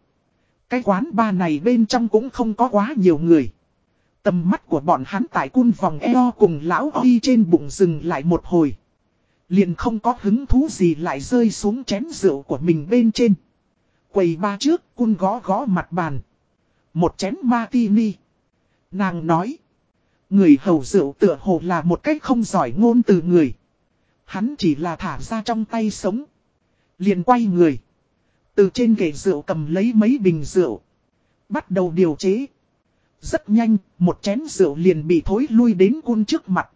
cái quán ba này bên trong cũng không có quá nhiều người. Tầm mắt của bọn hắn tại cun vòng eo cùng lão đi trên bụng rừng lại một hồi. Liền không có hứng thú gì lại rơi xuống chén rượu của mình bên trên. Quầy ba trước, cun gõ gõ mặt bàn. Một chén martini. Nàng nói. Người hầu rượu tựa hồ là một cách không giỏi ngôn từ người. Hắn chỉ là thả ra trong tay sống. Liền quay người. Từ trên kệ rượu cầm lấy mấy bình rượu. Bắt đầu điều chế. Rất nhanh, một chén rượu liền bị thối lui đến cun trước mặt.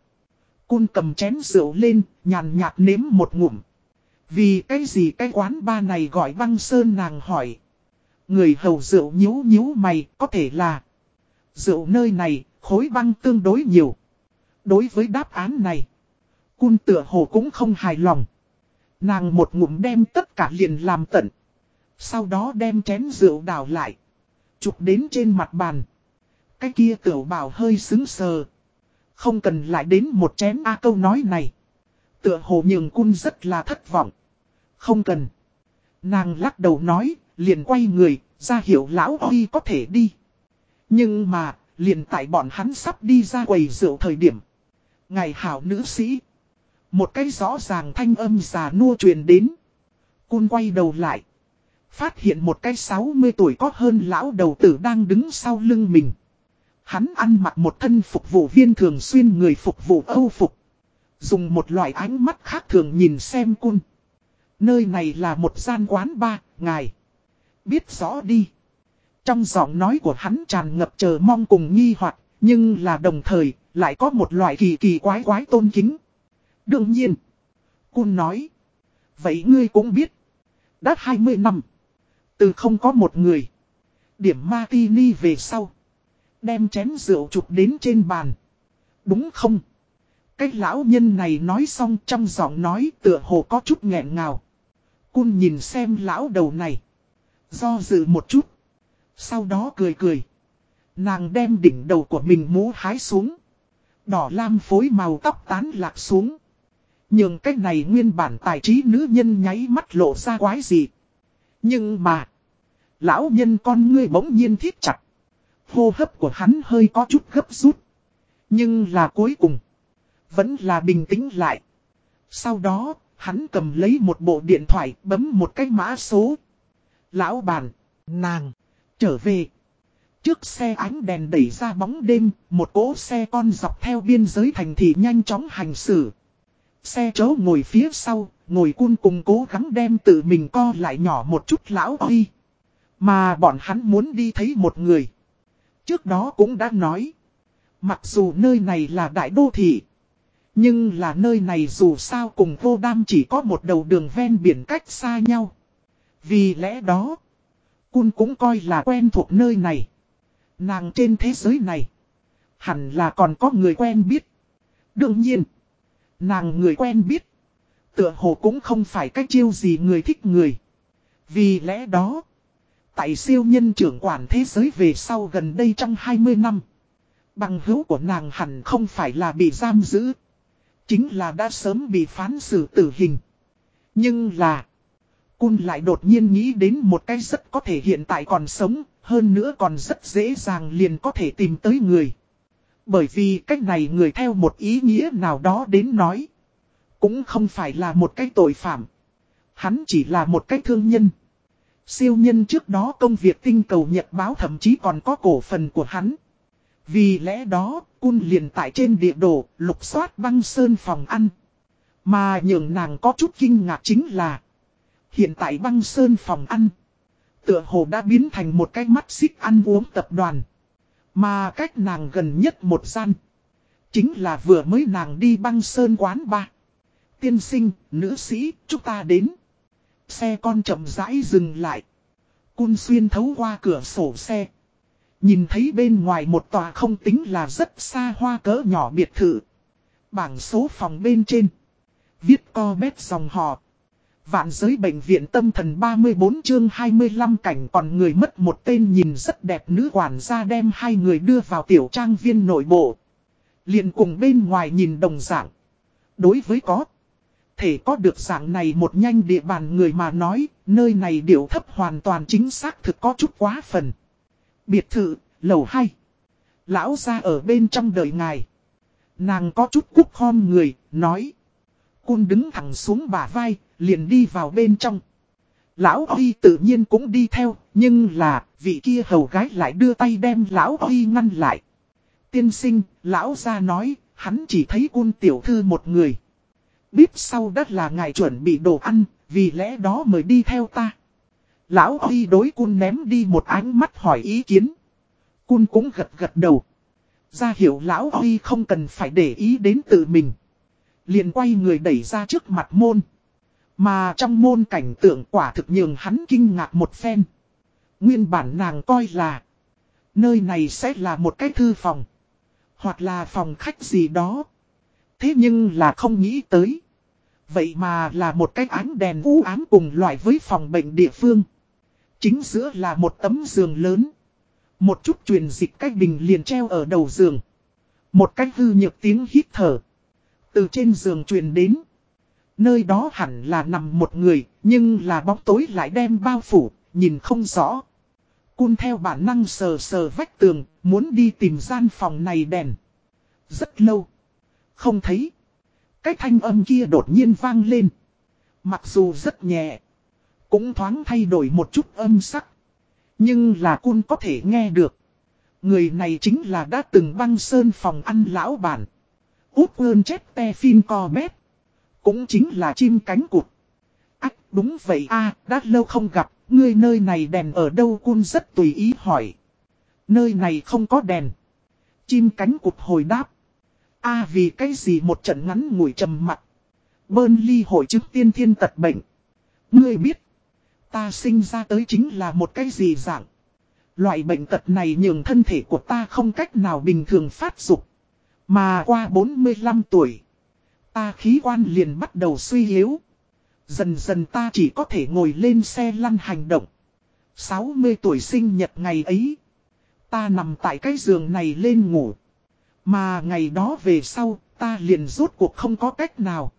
Cun cầm chén rượu lên, nhàn nhạt nếm một ngụm. Vì cái gì cái quán ba này gọi băng sơn nàng hỏi. Người hầu rượu nhíu nhíu mày có thể là. Rượu nơi này, khối băng tương đối nhiều. Đối với đáp án này, cun tựa hồ cũng không hài lòng. Nàng một ngụm đem tất cả liền làm tận. Sau đó đem chén rượu đảo lại. Chụp đến trên mặt bàn. Cái kia tiểu bảo hơi xứng sờ. Không cần lại đến một chén A câu nói này. Tựa hồ nhường cun rất là thất vọng. Không cần. Nàng lắc đầu nói, liền quay người, ra hiểu lão Huy có thể đi. Nhưng mà, liền tại bọn hắn sắp đi ra quầy rượu thời điểm. Ngày hảo nữ sĩ. Một cái rõ ràng thanh âm già nua truyền đến. Cun quay đầu lại. Phát hiện một cái 60 tuổi có hơn lão đầu tử đang đứng sau lưng mình. Hắn ăn mặc một thân phục vụ viên thường xuyên người phục vụ âu phục. Dùng một loại ánh mắt khác thường nhìn xem cun. Nơi này là một gian quán ba, ngài. Biết rõ đi. Trong giọng nói của hắn tràn ngập chờ mong cùng nghi hoặc nhưng là đồng thời, lại có một loại kỳ kỳ quái quái tôn kính. Đương nhiên. Cun nói. Vậy ngươi cũng biết. Đã 20 năm. Từ không có một người. Điểm martini về sau. Đem chén rượu chụp đến trên bàn. Đúng không? Cái lão nhân này nói xong trong giọng nói tựa hồ có chút nghẹn ngào. Cun nhìn xem lão đầu này. Do dự một chút. Sau đó cười cười. Nàng đem đỉnh đầu của mình mũ hái xuống. Đỏ lam phối màu tóc tán lạc xuống. Nhưng cái này nguyên bản tài trí nữ nhân nháy mắt lộ ra quái gì. Nhưng mà. Lão nhân con ngươi bỗng nhiên thiết chặt. Hô hấp của hắn hơi có chút gấp rút. Nhưng là cuối cùng. Vẫn là bình tĩnh lại. Sau đó, hắn cầm lấy một bộ điện thoại bấm một cái mã số. Lão bàn, nàng, trở về. Trước xe ánh đèn đẩy ra bóng đêm, một cỗ xe con dọc theo biên giới thành thị nhanh chóng hành xử. Xe chấu ngồi phía sau, ngồi cun cùng cố gắng đem tự mình co lại nhỏ một chút lão oi. Mà bọn hắn muốn đi thấy một người. Trước đó cũng đã nói. Mặc dù nơi này là đại đô thị. Nhưng là nơi này dù sao cùng vô đam chỉ có một đầu đường ven biển cách xa nhau. Vì lẽ đó, Cun cũng coi là quen thuộc nơi này. Nàng trên thế giới này, hẳn là còn có người quen biết. Đương nhiên, nàng người quen biết, tựa hồ cũng không phải cách chiêu gì người thích người. Vì lẽ đó, tại siêu nhân trưởng quản thế giới về sau gần đây trong 20 năm, bằng hữu của nàng hẳn không phải là bị giam giữ. Chính là đã sớm bị phán xử tử hình. Nhưng là, Cun lại đột nhiên nghĩ đến một cái rất có thể hiện tại còn sống, hơn nữa còn rất dễ dàng liền có thể tìm tới người. Bởi vì cách này người theo một ý nghĩa nào đó đến nói. Cũng không phải là một cái tội phạm. Hắn chỉ là một cái thương nhân. Siêu nhân trước đó công việc tinh cầu nhật báo thậm chí còn có cổ phần của hắn. Vì lẽ đó, cun liền tại trên địa đồ, lục soát băng sơn phòng ăn. Mà nhường nàng có chút kinh ngạc chính là Hiện tại băng sơn phòng ăn. Tựa hồ đã biến thành một cái mắt xích ăn uống tập đoàn. Mà cách nàng gần nhất một gian. Chính là vừa mới nàng đi băng sơn quán ba. Tiên sinh, nữ sĩ, chúng ta đến. Xe con chậm rãi dừng lại. Cun xuyên thấu qua cửa sổ xe. Nhìn thấy bên ngoài một tòa không tính là rất xa hoa cỡ nhỏ biệt thự. Bảng số phòng bên trên. Viết co bét dòng họ. Vạn giới bệnh viện tâm thần 34 chương 25 cảnh còn người mất một tên nhìn rất đẹp nữ quản gia đem hai người đưa vào tiểu trang viên nội bộ. liền cùng bên ngoài nhìn đồng dạng. Đối với có thể có được dạng này một nhanh địa bàn người mà nói, nơi này điệu thấp hoàn toàn chính xác thực có chút quá phần. Biệt thự, lầu 2. Lão ra ở bên trong đời ngài. Nàng có chút cúc khom người, nói. Cun đứng thẳng xuống bả vai, liền đi vào bên trong. Lão Huy tự nhiên cũng đi theo, nhưng là, vị kia hầu gái lại đưa tay đem Lão Huy ngăn lại. Tiên sinh, Lão ra nói, hắn chỉ thấy cun tiểu thư một người. Bíp sau đất là ngài chuẩn bị đồ ăn, vì lẽ đó mới đi theo ta. Lão Huy đối cun ném đi một ánh mắt hỏi ý kiến. Cun cũng gật gật đầu. Ra hiểu Lão Huy không cần phải để ý đến tự mình. Liền quay người đẩy ra trước mặt môn. Mà trong môn cảnh tượng quả thực nhường hắn kinh ngạc một phen. Nguyên bản nàng coi là. Nơi này sẽ là một cái thư phòng. Hoặc là phòng khách gì đó. Thế nhưng là không nghĩ tới. Vậy mà là một cái ánh đèn u ám cùng loại với phòng bệnh địa phương. Chính giữa là một tấm giường lớn. Một chút truyền dịch cách bình liền treo ở đầu giường. Một cách hư nhược tiếng hít thở. Từ trên giường truyền đến. Nơi đó hẳn là nằm một người, nhưng là bóng tối lại đem bao phủ, nhìn không rõ. Cun theo bản năng sờ sờ vách tường, muốn đi tìm gian phòng này đèn. Rất lâu. Không thấy. Cái thanh âm kia đột nhiên vang lên. Mặc dù rất nhẹ. Cũng thoáng thay đổi một chút âm sắc. Nhưng là cun có thể nghe được. Người này chính là đã từng băng sơn phòng ăn lão bản. Út ơn chết te phim co bét. Cũng chính là chim cánh cụt. Ách đúng vậy a đã lâu không gặp, ngươi nơi này đèn ở đâu cun rất tùy ý hỏi. Nơi này không có đèn. Chim cánh cụt hồi đáp a vì cái gì một trận ngắn ngủi trầm mặt. Bơn ly hội chứng tiên thiên tật bệnh. Ngươi biết. Ta sinh ra tới chính là một cái gì dạng. Loại bệnh tật này nhường thân thể của ta không cách nào bình thường phát dục. Mà qua 45 tuổi. Ta khí quan liền bắt đầu suy yếu. Dần dần ta chỉ có thể ngồi lên xe lăn hành động. 60 tuổi sinh nhật ngày ấy. Ta nằm tại cái giường này lên ngủ. Mà ngày đó về sau, ta liền rốt cuộc không có cách nào.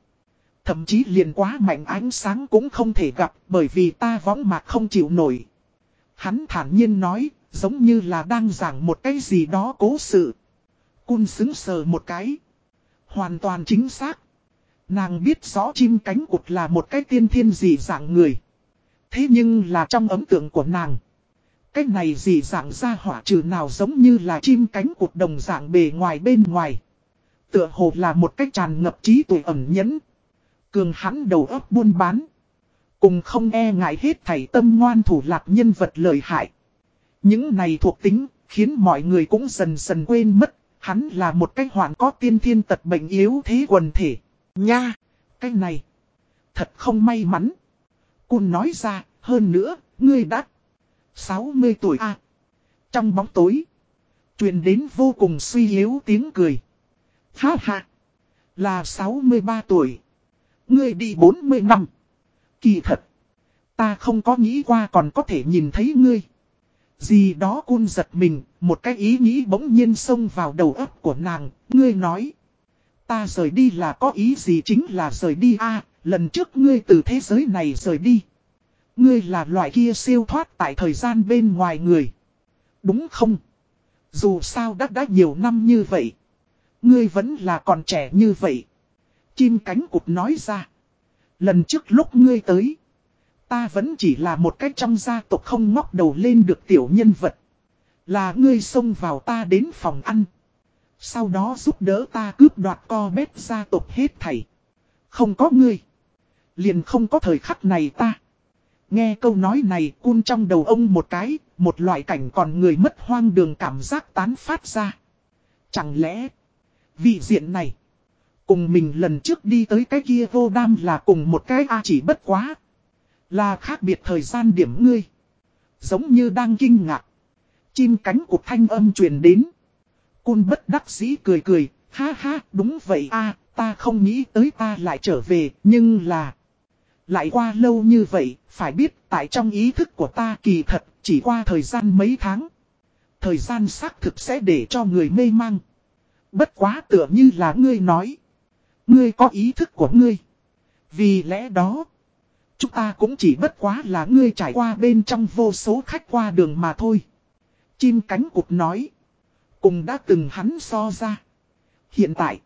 Thậm chí liền quá mạnh ánh sáng cũng không thể gặp bởi vì ta võng mạc không chịu nổi. Hắn thản nhiên nói, giống như là đang giảng một cái gì đó cố sự. Cun xứng sờ một cái. Hoàn toàn chính xác. Nàng biết rõ chim cánh cụt là một cái tiên thiên dị dạng người. Thế nhưng là trong ấn tượng của nàng. Cái này gì dạng ra hỏa trừ nào giống như là chim cánh cụt đồng dạng bề ngoài bên ngoài. Tựa hồ là một cách tràn ngập trí tuổi ẩn nhẫn. Cường hắn đầu óc buôn bán. Cùng không e ngại hết thảy tâm ngoan thủ lạc nhân vật lợi hại. Những này thuộc tính, khiến mọi người cũng dần dần quên mất, hắn là một cái hoạn có tiên thiên tật bệnh yếu thế quần thể. Nha, cái này, thật không may mắn. Cun nói ra, hơn nữa, ngươi đã 60 tuổi a à, Trong bóng tối, truyền đến vô cùng suy yếu tiếng cười. Ha ha, là 63 tuổi. Ngươi đi 40 năm. Kỳ thật, ta không có nghĩ qua còn có thể nhìn thấy ngươi. Gì đó cun giật mình, một cái ý nghĩ bỗng nhiên xông vào đầu óc của nàng, ngươi nói. Ta rời đi là có ý gì chính là rời đi a lần trước ngươi từ thế giới này rời đi. Ngươi là loại kia siêu thoát tại thời gian bên ngoài người. Đúng không? Dù sao đã đã nhiều năm như vậy. Ngươi vẫn là còn trẻ như vậy. Chim cánh cụt nói ra. Lần trước lúc ngươi tới. Ta vẫn chỉ là một cách trong gia tộc không ngóc đầu lên được tiểu nhân vật. Là ngươi xông vào ta đến phòng ăn. Sau đó giúp đỡ ta cướp đoạt co bét gia tộc hết thảy. Không có ngươi. Liền không có thời khắc này ta. Nghe câu nói này cun trong đầu ông một cái, một loại cảnh còn người mất hoang đường cảm giác tán phát ra. Chẳng lẽ, vị diện này, cùng mình lần trước đi tới cái kia vô đam là cùng một cái A chỉ bất quá. Là khác biệt thời gian điểm ngươi. Giống như đang kinh ngạc. Chim cánh của thanh âm truyền đến. Cun bất đắc dĩ cười cười, ha ha, đúng vậy a ta không nghĩ tới ta lại trở về, nhưng là... Lại qua lâu như vậy, phải biết tại trong ý thức của ta kỳ thật, chỉ qua thời gian mấy tháng. Thời gian xác thực sẽ để cho người mê mang. Bất quá tựa như là ngươi nói. Ngươi có ý thức của ngươi. Vì lẽ đó, chúng ta cũng chỉ bất quá là ngươi trải qua bên trong vô số khách qua đường mà thôi. Chim cánh cụt nói. Cùng đã từng hắn so ra. Hiện tại,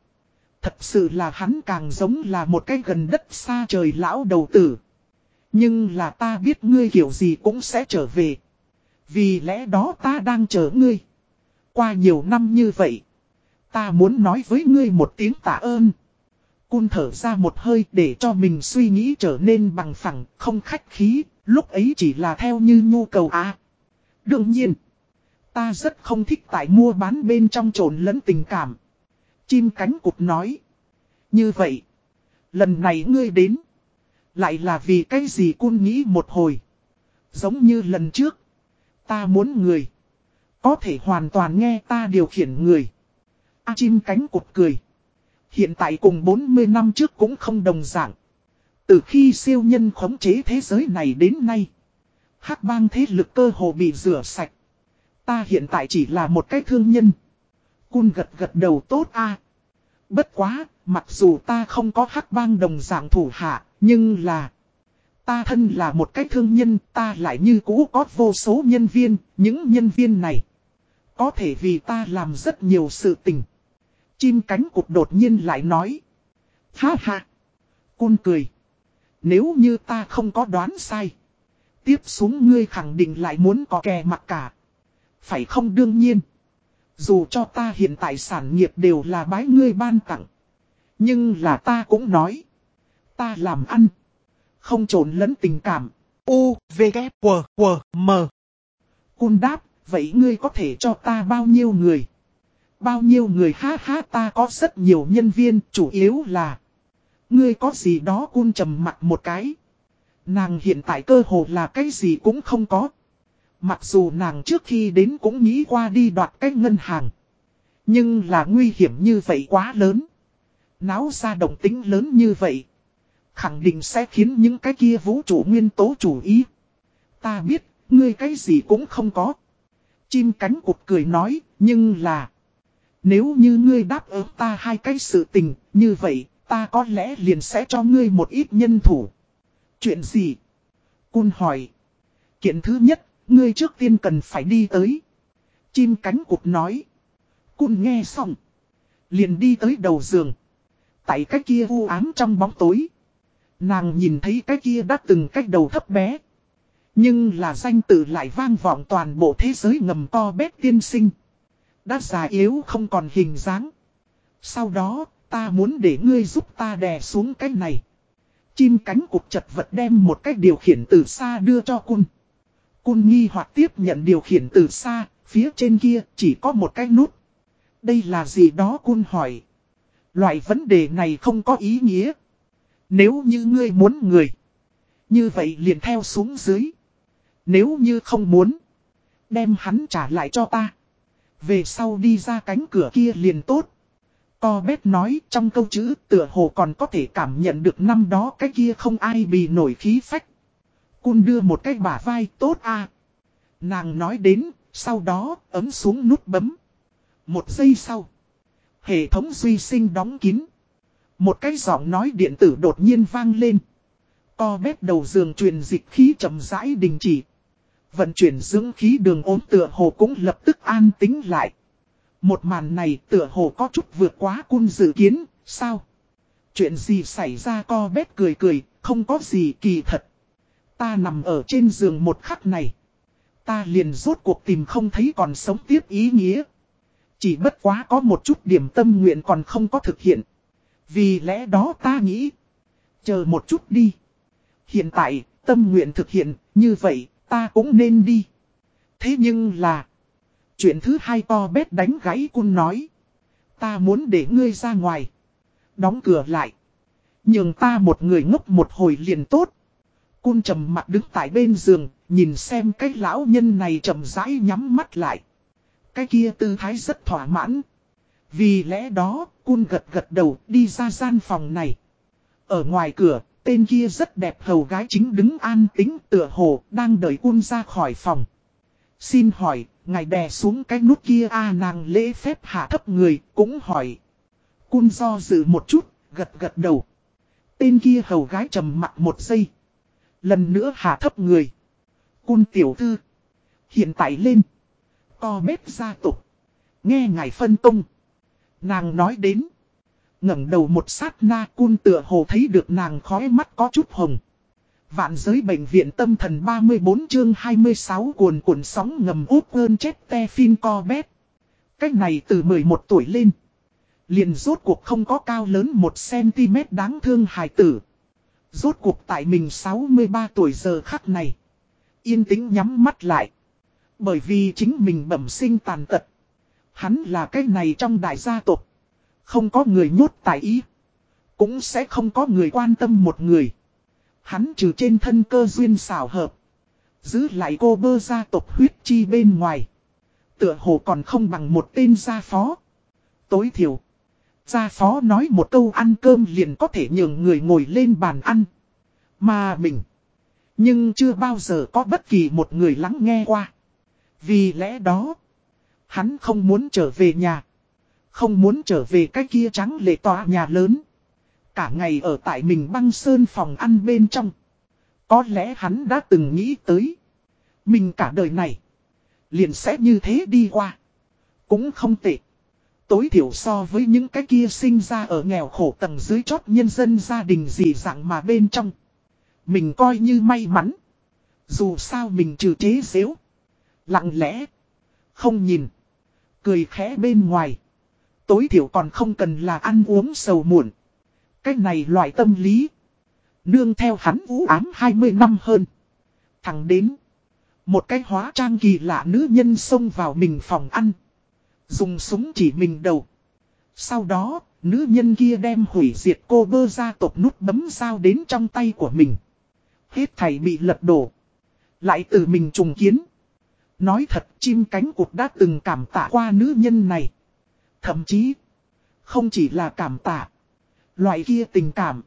thật sự là hắn càng giống là một cái gần đất xa trời lão đầu tử. Nhưng là ta biết ngươi kiểu gì cũng sẽ trở về. Vì lẽ đó ta đang chờ ngươi. Qua nhiều năm như vậy, ta muốn nói với ngươi một tiếng tạ ơn. Cun thở ra một hơi để cho mình suy nghĩ trở nên bằng phẳng, không khách khí, lúc ấy chỉ là theo như nhu cầu à. Đương nhiên, ta rất không thích tại mua bán bên trong trộn lẫn tình cảm. Chim cánh cụt nói. Như vậy, lần này ngươi đến, lại là vì cái gì cun nghĩ một hồi. Giống như lần trước, ta muốn người, có thể hoàn toàn nghe ta điều khiển người. A chim cánh cụt cười. Hiện tại cùng 40 năm trước cũng không đồng dạng. Từ khi siêu nhân khống chế thế giới này đến nay, hắc bang thế lực cơ hồ bị rửa sạch. Ta hiện tại chỉ là một cái thương nhân. Cun gật gật đầu tốt a. Bất quá, mặc dù ta không có hắc bang đồng dạng thủ hạ, nhưng là... Ta thân là một cái thương nhân, ta lại như cũ có vô số nhân viên, những nhân viên này. Có thể vì ta làm rất nhiều sự tình. Chim cánh cụt đột nhiên lại nói. Ha ha. Cun cười. Nếu như ta không có đoán sai. Tiếp xuống ngươi khẳng định lại muốn có kè mặt cả. Phải không đương nhiên. Dù cho ta hiện tại sản nghiệp đều là bái ngươi ban tặng. Nhưng là ta cũng nói. Ta làm ăn. Không trộn lẫn tình cảm. U, V, K, W, W, M. Cun đáp, vậy ngươi có thể cho ta bao nhiêu người? Bao nhiêu người ha ha ta có rất nhiều nhân viên, chủ yếu là Ngươi có gì đó cun trầm mặt một cái Nàng hiện tại cơ hồ là cái gì cũng không có Mặc dù nàng trước khi đến cũng nghĩ qua đi đoạt cái ngân hàng Nhưng là nguy hiểm như vậy quá lớn Náo ra động tính lớn như vậy Khẳng định sẽ khiến những cái kia vũ trụ nguyên tố chủ ý Ta biết, ngươi cái gì cũng không có Chim cánh cụt cười nói, nhưng là nếu như ngươi đáp ứng ta hai cái sự tình, như vậy, ta có lẽ liền sẽ cho ngươi một ít nhân thủ. Chuyện gì? Cun hỏi. Kiện thứ nhất, ngươi trước tiên cần phải đi tới. Chim cánh cụt nói. Cun nghe xong. Liền đi tới đầu giường. Tại cái kia u ám trong bóng tối. Nàng nhìn thấy cái kia đã từng cách đầu thấp bé. Nhưng là danh tự lại vang vọng toàn bộ thế giới ngầm to bét tiên sinh. Đã già yếu không còn hình dáng. Sau đó, ta muốn để ngươi giúp ta đè xuống cái này. Chim cánh cục chật vật đem một cách điều khiển từ xa đưa cho cun. Cun nghi hoặc tiếp nhận điều khiển từ xa, phía trên kia chỉ có một cái nút. Đây là gì đó cun hỏi. Loại vấn đề này không có ý nghĩa. Nếu như ngươi muốn người. Như vậy liền theo xuống dưới. Nếu như không muốn. Đem hắn trả lại cho ta. Về sau đi ra cánh cửa kia liền tốt. Co bét nói trong câu chữ tựa hồ còn có thể cảm nhận được năm đó cái kia không ai bị nổi khí phách. Cun đưa một cái bả vai tốt à. Nàng nói đến, sau đó ấm xuống nút bấm. Một giây sau. Hệ thống duy sinh đóng kín. Một cái giọng nói điện tử đột nhiên vang lên. Co bét đầu giường truyền dịch khí chậm rãi đình chỉ. Vận chuyển dưỡng khí đường ốm tựa hồ cũng lập tức an tính lại. Một màn này tựa hồ có chút vượt quá cun dự kiến, sao? Chuyện gì xảy ra co bét cười cười, không có gì kỳ thật. Ta nằm ở trên giường một khắc này. Ta liền rốt cuộc tìm không thấy còn sống tiếp ý nghĩa. Chỉ bất quá có một chút điểm tâm nguyện còn không có thực hiện. Vì lẽ đó ta nghĩ. Chờ một chút đi. Hiện tại, tâm nguyện thực hiện, như vậy, ta cũng nên đi. Thế nhưng là... Chuyện thứ hai to bét đánh gáy cun nói. Ta muốn để ngươi ra ngoài. Đóng cửa lại. Nhưng ta một người ngốc một hồi liền tốt. Cun trầm mặt đứng tại bên giường, nhìn xem cái lão nhân này trầm rãi nhắm mắt lại. Cái kia tư thái rất thỏa mãn. Vì lẽ đó, cun gật gật đầu đi ra gian phòng này. Ở ngoài cửa, Tên kia rất đẹp hầu gái chính đứng an tính tựa hồ đang đợi cun ra khỏi phòng. Xin hỏi, ngài đè xuống cái nút kia a nàng lễ phép hạ thấp người, cũng hỏi. Cun do dự một chút, gật gật đầu. Tên kia hầu gái trầm mặt một giây. Lần nữa hạ thấp người. Cun tiểu thư. Hiện tại lên. Co bếp gia tục. Nghe ngài phân công. Nàng nói đến. ngẩng đầu một sát na cun tựa hồ thấy được nàng khói mắt có chút hồng. Vạn giới bệnh viện tâm thần 34 chương 26 cuồn cuộn sóng ngầm úp ơn chết te fin co bét. Cách này từ 11 tuổi lên. Liền rốt cuộc không có cao lớn 1cm đáng thương hài tử. Rốt cuộc tại mình 63 tuổi giờ khắc này. Yên tĩnh nhắm mắt lại. Bởi vì chính mình bẩm sinh tàn tật. Hắn là cái này trong đại gia tộc Không có người nhốt tại ý. Cũng sẽ không có người quan tâm một người. Hắn trừ trên thân cơ duyên xảo hợp. Giữ lại cô bơ gia tộc huyết chi bên ngoài. Tựa hồ còn không bằng một tên gia phó. Tối thiểu. Gia phó nói một câu ăn cơm liền có thể nhường người ngồi lên bàn ăn. Mà mình. Nhưng chưa bao giờ có bất kỳ một người lắng nghe qua. Vì lẽ đó. Hắn không muốn trở về nhà. Không muốn trở về cái kia trắng lệ tòa nhà lớn. Cả ngày ở tại mình băng sơn phòng ăn bên trong. Có lẽ hắn đã từng nghĩ tới. Mình cả đời này. Liền sẽ như thế đi qua. Cũng không tệ. Tối thiểu so với những cái kia sinh ra ở nghèo khổ tầng dưới chót nhân dân gia đình gì dạng mà bên trong. Mình coi như may mắn. Dù sao mình trừ chế xếu. Lặng lẽ. Không nhìn. Cười khẽ bên ngoài. Tối thiểu còn không cần là ăn uống sầu muộn. Cái này loại tâm lý. Nương theo hắn vũ ám 20 năm hơn. Thẳng đến. Một cái hóa trang kỳ lạ nữ nhân xông vào mình phòng ăn. Dùng súng chỉ mình đầu. Sau đó, nữ nhân kia đem hủy diệt cô bơ ra tộc nút bấm dao đến trong tay của mình. Hết thảy bị lật đổ. Lại từ mình trùng kiến. Nói thật chim cánh cụt đã từng cảm tạ qua nữ nhân này. Thậm chí, không chỉ là cảm tạ. Loại kia tình cảm,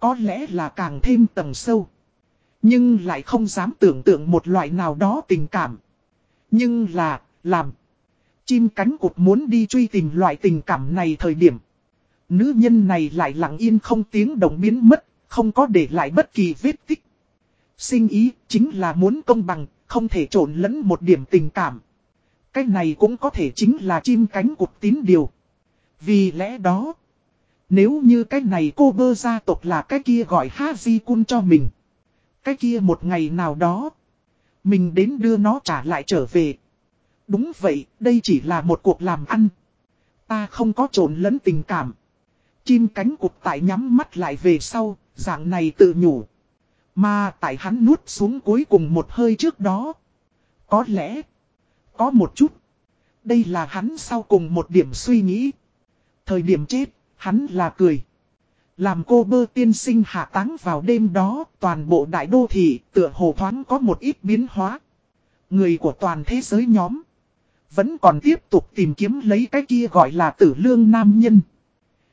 có lẽ là càng thêm tầng sâu. Nhưng lại không dám tưởng tượng một loại nào đó tình cảm. Nhưng là, làm. Chim cánh cụt muốn đi truy tìm loại tình cảm này thời điểm. Nữ nhân này lại lặng yên không tiếng động biến mất, không có để lại bất kỳ vết tích. Sinh ý chính là muốn công bằng, không thể trộn lẫn một điểm tình cảm. Cái này cũng có thể chính là chim cánh cụt tín điều. Vì lẽ đó, nếu như cái này cô bơ gia tộc là cái kia gọi Haji Kun cho mình. Cái kia một ngày nào đó, mình đến đưa nó trả lại trở về. Đúng vậy, đây chỉ là một cuộc làm ăn. Ta không có trộn lẫn tình cảm. Chim cánh cụt tại nhắm mắt lại về sau, dạng này tự nhủ. Mà tại hắn nuốt xuống cuối cùng một hơi trước đó. Có lẽ, có một chút. Đây là hắn sau cùng một điểm suy nghĩ. Thời điểm chết, hắn là cười. Làm cô bơ tiên sinh hạ táng vào đêm đó, toàn bộ đại đô thị tựa hồ thoáng có một ít biến hóa. Người của toàn thế giới nhóm. Vẫn còn tiếp tục tìm kiếm lấy cái kia gọi là tử lương nam nhân.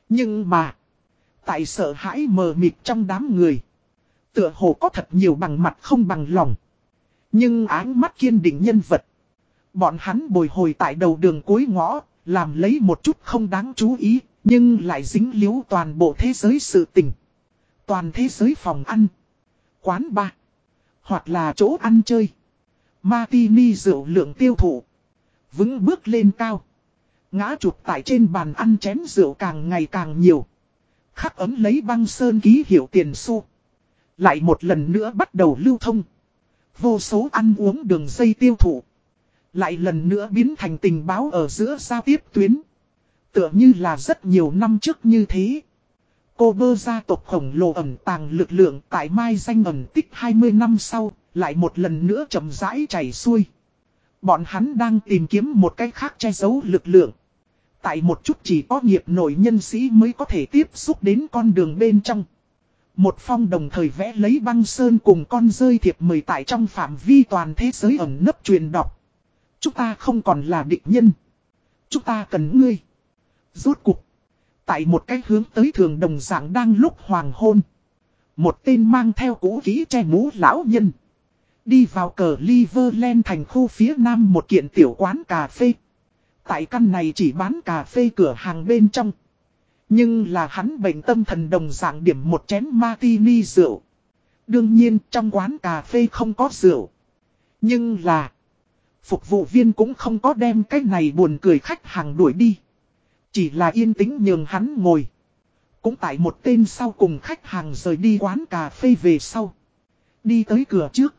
Nhưng mà. Tại sợ hãi mờ mịt trong đám người. Tựa hồ có thật nhiều bằng mặt không bằng lòng. Nhưng áng mắt kiên định nhân vật. Bọn hắn bồi hồi tại đầu đường cuối ngõ, làm lấy một chút không đáng chú ý, nhưng lại dính liếu toàn bộ thế giới sự tình. Toàn thế giới phòng ăn, quán bar, hoặc là chỗ ăn chơi. Martini rượu lượng tiêu thụ, vững bước lên cao. Ngã chụp tại trên bàn ăn chén rượu càng ngày càng nhiều. Khắc ấm lấy băng sơn ký hiệu tiền xu. Lại một lần nữa bắt đầu lưu thông. Vô số ăn uống đường dây tiêu thụ. Lại lần nữa biến thành tình báo ở giữa giao tiếp tuyến. Tựa như là rất nhiều năm trước như thế. Cô bơ gia tộc khổng lồ ẩn tàng lực lượng tại mai danh ẩn tích 20 năm sau, lại một lần nữa chậm rãi chảy xuôi. Bọn hắn đang tìm kiếm một cách khác che giấu lực lượng. Tại một chút chỉ có nghiệp nội nhân sĩ mới có thể tiếp xúc đến con đường bên trong. Một phong đồng thời vẽ lấy băng sơn cùng con rơi thiệp mời tại trong phạm vi toàn thế giới ẩn nấp truyền đọc. Chúng ta không còn là địch nhân. Chúng ta cần ngươi. Rốt cục. Tại một cái hướng tới thường đồng dạng đang lúc hoàng hôn. Một tên mang theo cũ kỹ che mũ lão nhân. Đi vào cờ Liverland thành khu phía nam một kiện tiểu quán cà phê. Tại căn này chỉ bán cà phê cửa hàng bên trong. Nhưng là hắn bệnh tâm thần đồng dạng điểm một chén martini rượu. Đương nhiên trong quán cà phê không có rượu. Nhưng là... Phục vụ viên cũng không có đem cái này buồn cười khách hàng đuổi đi. Chỉ là yên tĩnh nhường hắn ngồi. Cũng tại một tên sau cùng khách hàng rời đi quán cà phê về sau. Đi tới cửa trước.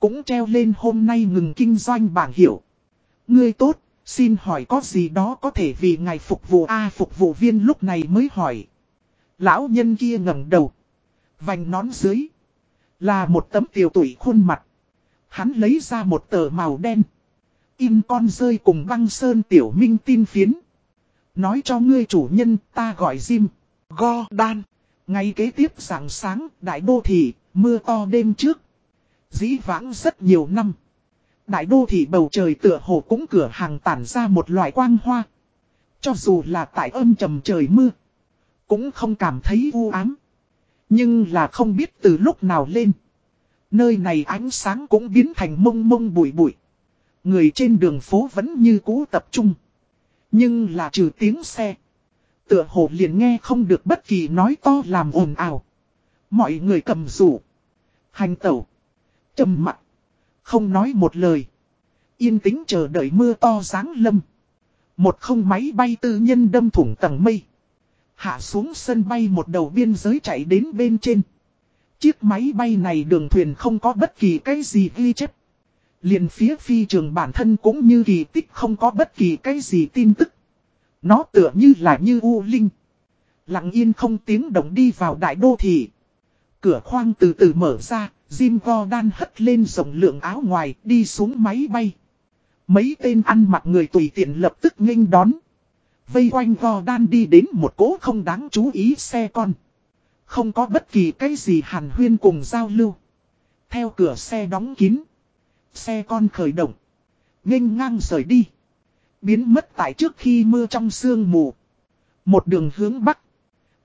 Cũng treo lên hôm nay ngừng kinh doanh bảng hiệu. Ngươi tốt, xin hỏi có gì đó có thể vì ngài phục vụ A phục vụ viên lúc này mới hỏi. Lão nhân kia ngẩng đầu. Vành nón dưới. Là một tấm tiểu tủy khuôn mặt. Hắn lấy ra một tờ màu đen. In con rơi cùng băng sơn tiểu minh tin phiến. Nói cho ngươi chủ nhân ta gọi Jim. Go đan. ngày kế tiếp sáng sáng đại đô thị, mưa to đêm trước. Dĩ vãng rất nhiều năm. Đại đô thị bầu trời tựa hồ cũng cửa hàng tản ra một loại quang hoa. Cho dù là tại âm trầm trời mưa. Cũng không cảm thấy u ám. Nhưng là không biết từ lúc nào lên. Nơi này ánh sáng cũng biến thành mông mông bụi bụi. Người trên đường phố vẫn như cũ tập trung. Nhưng là trừ tiếng xe. Tựa hồ liền nghe không được bất kỳ nói to làm ồn ào. Mọi người cầm rủ. Hành tẩu trầm mặt. Không nói một lời. Yên tĩnh chờ đợi mưa to giáng lâm. Một không máy bay tư nhân đâm thủng tầng mây. Hạ xuống sân bay một đầu biên giới chạy đến bên trên. Chiếc máy bay này đường thuyền không có bất kỳ cái gì ghi chép. Liền phía phi trường bản thân cũng như kỳ tích không có bất kỳ cái gì tin tức. Nó tựa như là như U Linh. Lặng yên không tiếng động đi vào đại đô thị. Cửa khoang từ từ mở ra, Jim Gordon hất lên rộng lượng áo ngoài, đi xuống máy bay. Mấy tên ăn mặc người tùy tiện lập tức nghênh đón. Vây quanh Gordon đi đến một cỗ không đáng chú ý xe con. Không có bất kỳ cái gì hàn huyên cùng giao lưu. Theo cửa xe đóng kín. Xe con khởi động. nghênh ngang rời đi. Biến mất tại trước khi mưa trong sương mù. Một đường hướng bắc.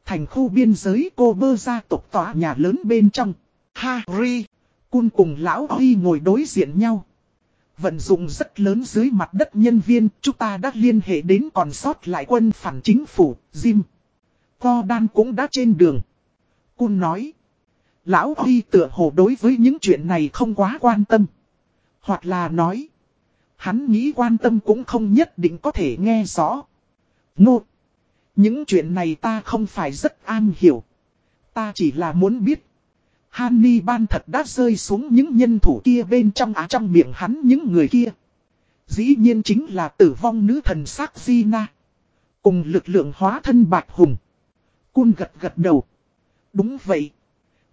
Thành khu biên giới cô bơ gia tộc tòa nhà lớn bên trong. Harry. Cun cùng lão Huy ngồi đối diện nhau. Vận dụng rất lớn dưới mặt đất nhân viên, chúng ta đã liên hệ đến còn sót lại quân phản chính phủ, Jim. Co đan cũng đã trên đường. Cun nói. Lão Huy tựa hồ đối với những chuyện này không quá quan tâm. Hoặc là nói. Hắn nghĩ quan tâm cũng không nhất định có thể nghe rõ. Ngô. Những chuyện này ta không phải rất an hiểu. Ta chỉ là muốn biết. Hanni ban thật đã rơi xuống những nhân thủ kia bên trong á trong miệng hắn những người kia. Dĩ nhiên chính là tử vong nữ thần sắc Gina. Cùng lực lượng hóa thân bạch hùng. Cun gật gật đầu. Đúng vậy.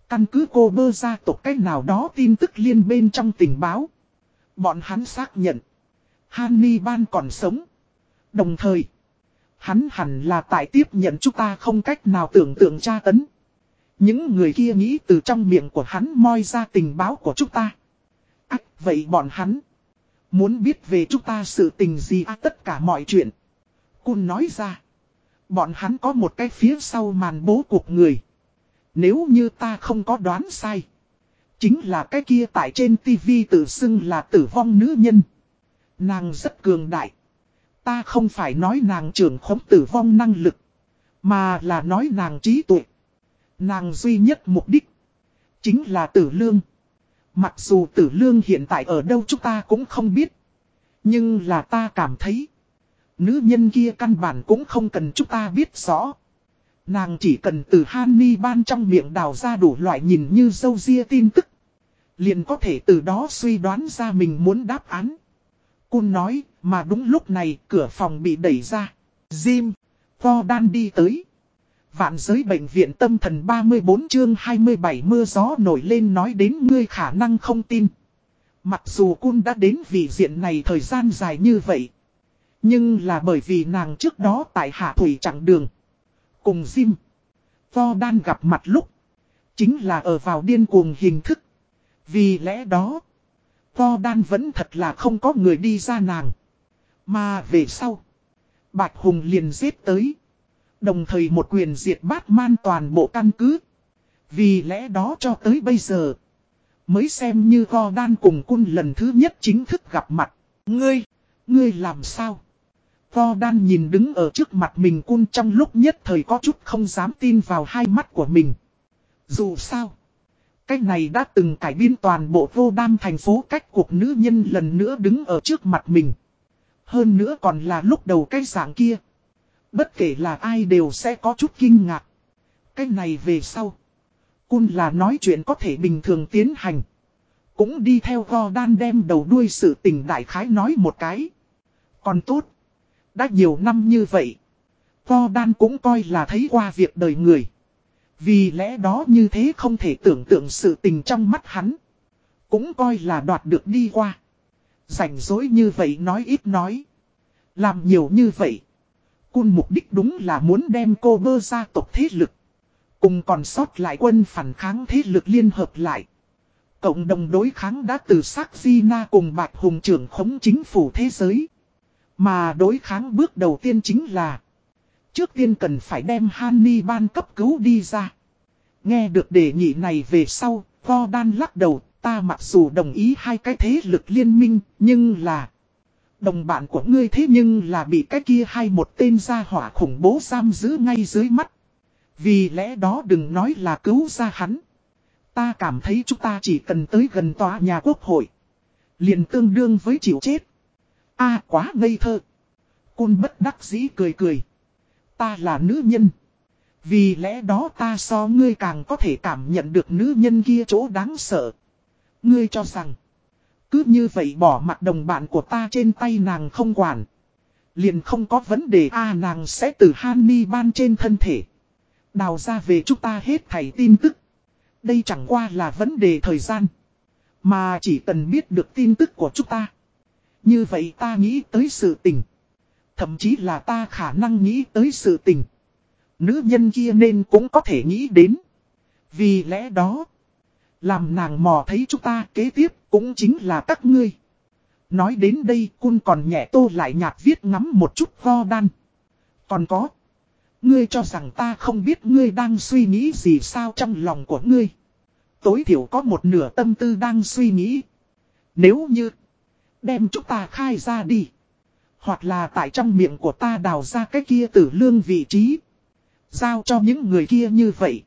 Căn cứ cô bơ ra tộc cách nào đó tin tức liên bên trong tình báo. Bọn hắn xác nhận. Hannibal còn sống. Đồng thời, hắn hẳn là tại tiếp nhận chúng ta không cách nào tưởng tượng tra tấn. Những người kia nghĩ từ trong miệng của hắn moi ra tình báo của chúng ta. Ách, vậy bọn hắn muốn biết về chúng ta sự tình gì à, tất cả mọi chuyện. Cun nói ra, bọn hắn có một cái phía sau màn bố cuộc người. Nếu như ta không có đoán sai, chính là cái kia tại trên tivi tự xưng là tử vong nữ nhân. Nàng rất cường đại. Ta không phải nói nàng trưởng khống tử vong năng lực. Mà là nói nàng trí tuệ. Nàng duy nhất mục đích. Chính là tử lương. Mặc dù tử lương hiện tại ở đâu chúng ta cũng không biết. Nhưng là ta cảm thấy. Nữ nhân kia căn bản cũng không cần chúng ta biết rõ. Nàng chỉ cần từ Hany ban trong miệng đào ra đủ loại nhìn như dâu ria tin tức. Liền có thể từ đó suy đoán ra mình muốn đáp án. Cun nói, mà đúng lúc này cửa phòng bị đẩy ra. Jim, Vo đang đi tới. Vạn giới bệnh viện tâm thần 34 chương 27 mưa gió nổi lên nói đến ngươi khả năng không tin. Mặc dù Cun đã đến vị diện này thời gian dài như vậy. Nhưng là bởi vì nàng trước đó tại Hạ Thủy chẳng đường. Cùng Jim. Vo Đan gặp mặt lúc. Chính là ở vào điên cuồng hình thức. Vì lẽ đó. Vo đan vẫn thật là không có người đi ra nàng. Mà về sau. Bạch Hùng liền giết tới. Đồng thời một quyền diệt bát man toàn bộ căn cứ. Vì lẽ đó cho tới bây giờ. Mới xem như Vo đan cùng cun lần thứ nhất chính thức gặp mặt. Ngươi, ngươi làm sao? Vo đan nhìn đứng ở trước mặt mình cun trong lúc nhất thời có chút không dám tin vào hai mắt của mình. Dù sao, cái này đã từng cải biên toàn bộ vô đam thành phố cách cuộc nữ nhân lần nữa đứng ở trước mặt mình. Hơn nữa còn là lúc đầu cái dạng kia. Bất kể là ai đều sẽ có chút kinh ngạc. Cái này về sau. Cun là nói chuyện có thể bình thường tiến hành. Cũng đi theo go đem đầu đuôi sự tình đại khái nói một cái. Còn tốt. Đã nhiều năm như vậy. Go cũng coi là thấy qua việc đời người. Vì lẽ đó như thế không thể tưởng tượng sự tình trong mắt hắn. Cũng coi là đoạt được đi qua. Rảnh rỗi như vậy nói ít nói. Làm nhiều như vậy. Cun mục đích đúng là muốn đem cô bơ gia tộc thế lực. Cùng còn sót lại quân phản kháng thế lực liên hợp lại. Cộng đồng đối kháng đã từ xác Di Na cùng Bạch Hùng trưởng khống chính phủ thế giới. Mà đối kháng bước đầu tiên chính là Trước tiên cần phải đem Hanni ban cấp cứu đi ra. Nghe được đề nghị này về sau, đan lắc đầu, ta mặc dù đồng ý hai cái thế lực liên minh, nhưng là... Đồng bạn của ngươi thế nhưng là bị cái kia hay một tên gia hỏa khủng bố giam giữ ngay dưới mắt. Vì lẽ đó đừng nói là cứu ra hắn. Ta cảm thấy chúng ta chỉ cần tới gần tòa nhà quốc hội. liền tương đương với chịu chết. a quá ngây thơ. Côn bất đắc dĩ cười cười. Ta là nữ nhân. Vì lẽ đó ta so ngươi càng có thể cảm nhận được nữ nhân kia chỗ đáng sợ. Ngươi cho rằng. Cứ như vậy bỏ mặt đồng bạn của ta trên tay nàng không quản. Liền không có vấn đề, a, nàng sẽ từ Hanni ban trên thân thể. Đào ra về chúng ta hết thảy tin tức. Đây chẳng qua là vấn đề thời gian. Mà chỉ cần biết được tin tức của chúng ta. Như vậy ta nghĩ tới sự tình. Thậm chí là ta khả năng nghĩ tới sự tình. Nữ nhân kia nên cũng có thể nghĩ đến. Vì lẽ đó. Làm nàng mò thấy chúng ta kế tiếp cũng chính là các ngươi. Nói đến đây, cun còn nhẹ tô lại nhạt viết ngắm một chút vo đan. Còn có. Ngươi cho rằng ta không biết ngươi đang suy nghĩ gì sao trong lòng của ngươi. Tối thiểu có một nửa tâm tư đang suy nghĩ. Nếu như. Đem chúng ta khai ra đi. Hoặc là tại trong miệng của ta đào ra cái kia tử lương vị trí. Giao cho những người kia như vậy.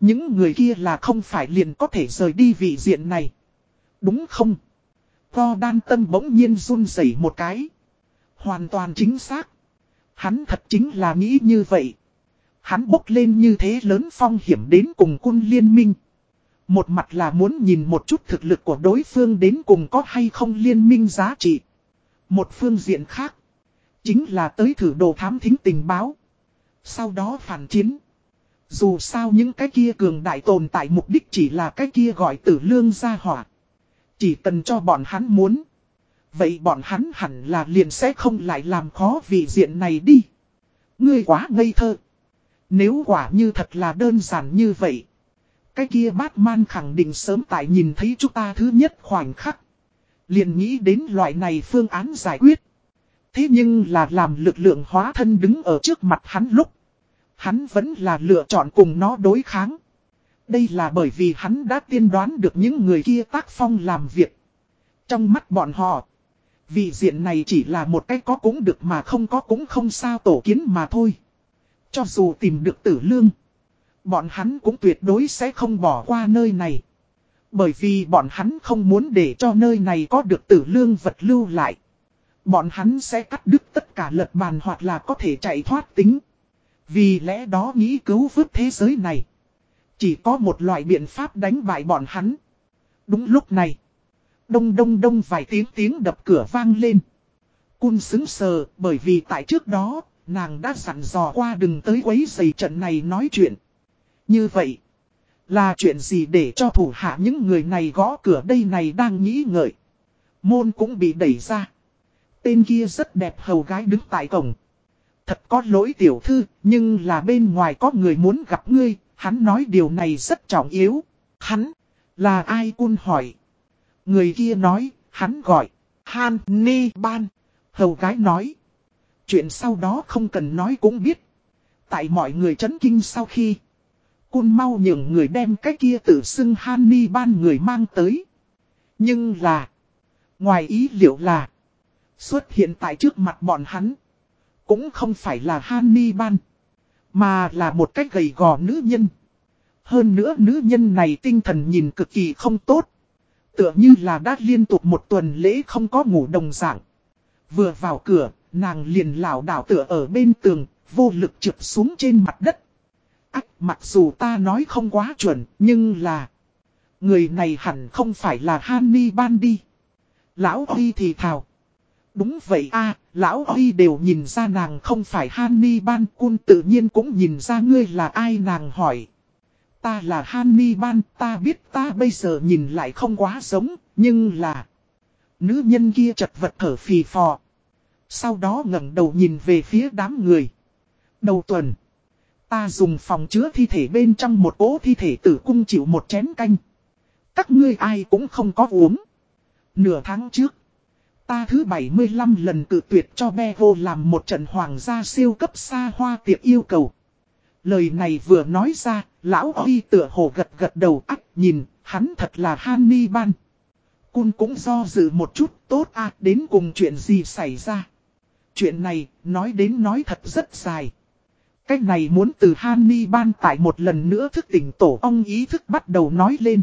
Những người kia là không phải liền có thể rời đi vị diện này. Đúng không? Vo đan tâm bỗng nhiên run rẩy một cái. Hoàn toàn chính xác. Hắn thật chính là nghĩ như vậy. Hắn bốc lên như thế lớn phong hiểm đến cùng cung liên minh. Một mặt là muốn nhìn một chút thực lực của đối phương đến cùng có hay không liên minh giá trị. Một phương diện khác. Chính là tới thử đồ thám thính tình báo. Sau đó phản chiến. Dù sao những cái kia cường đại tồn tại mục đích chỉ là cái kia gọi tử lương ra hỏa. Chỉ cần cho bọn hắn muốn. Vậy bọn hắn hẳn là liền sẽ không lại làm khó vì diện này đi. Ngươi quá ngây thơ. Nếu quả như thật là đơn giản như vậy. Cái kia Batman khẳng định sớm tại nhìn thấy chúng ta thứ nhất khoảnh khắc. Liền nghĩ đến loại này phương án giải quyết. Thế nhưng là làm lực lượng hóa thân đứng ở trước mặt hắn lúc. Hắn vẫn là lựa chọn cùng nó đối kháng. Đây là bởi vì hắn đã tiên đoán được những người kia tác phong làm việc. Trong mắt bọn họ, vị diện này chỉ là một cái có cũng được mà không có cũng không sao tổ kiến mà thôi. Cho dù tìm được tử lương, bọn hắn cũng tuyệt đối sẽ không bỏ qua nơi này. Bởi vì bọn hắn không muốn để cho nơi này có được tử lương vật lưu lại. Bọn hắn sẽ cắt đứt tất cả lật bàn hoặc là có thể chạy thoát tính. Vì lẽ đó nghĩ cứu vớt thế giới này. Chỉ có một loại biện pháp đánh bại bọn hắn. Đúng lúc này. Đông đông đông vài tiếng tiếng đập cửa vang lên. Cun xứng sờ bởi vì tại trước đó, nàng đã sẵn dò qua đừng tới quấy giày trận này nói chuyện. Như vậy, là chuyện gì để cho thủ hạ những người này gõ cửa đây này đang nghĩ ngợi. Môn cũng bị đẩy ra. Tên kia rất đẹp hầu gái đứng tại cổng. Thật có lỗi tiểu thư, nhưng là bên ngoài có người muốn gặp ngươi, hắn nói điều này rất trọng yếu. Hắn, là ai cun hỏi. Người kia nói, hắn gọi, Han Ni Ban. Hầu gái nói, chuyện sau đó không cần nói cũng biết. Tại mọi người chấn kinh sau khi, cun mau nhường người đem cái kia tự xưng Han Ni Ban người mang tới. Nhưng là, ngoài ý liệu là, xuất hiện tại trước mặt bọn hắn. Cũng không phải là Hannibal. Mà là một cách gầy gò nữ nhân. Hơn nữa nữ nhân này tinh thần nhìn cực kỳ không tốt. Tựa như là đã liên tục một tuần lễ không có ngủ đồng dạng. Vừa vào cửa, nàng liền lảo đảo tựa ở bên tường, vô lực trượt xuống trên mặt đất. Ách, mặc dù ta nói không quá chuẩn, nhưng là... Người này hẳn không phải là Hannibal đi. Lão Huy thì thào. Đúng vậy a lão Huy đều nhìn ra nàng không phải Hannibal, cun tự nhiên cũng nhìn ra ngươi là ai nàng hỏi. Ta là Hannibal, ta biết ta bây giờ nhìn lại không quá giống, nhưng là... Nữ nhân kia chật vật thở phì phò. Sau đó ngẩng đầu nhìn về phía đám người. Đầu tuần, ta dùng phòng chứa thi thể bên trong một ố thi thể tử cung chịu một chén canh. Các ngươi ai cũng không có uống. Nửa tháng trước, ta thứ 75 lần cự tuyệt cho Bevo làm một trận hoàng gia siêu cấp xa hoa tiệc yêu cầu. Lời này vừa nói ra, lão Huy tựa hồ gật gật đầu ắt nhìn, hắn thật là Hannibal. Cun cũng do dự một chút, tốt à, đến cùng chuyện gì xảy ra. Chuyện này, nói đến nói thật rất dài. Cách này muốn từ Hannibal tại một lần nữa thức tỉnh tổ ong ý thức bắt đầu nói lên.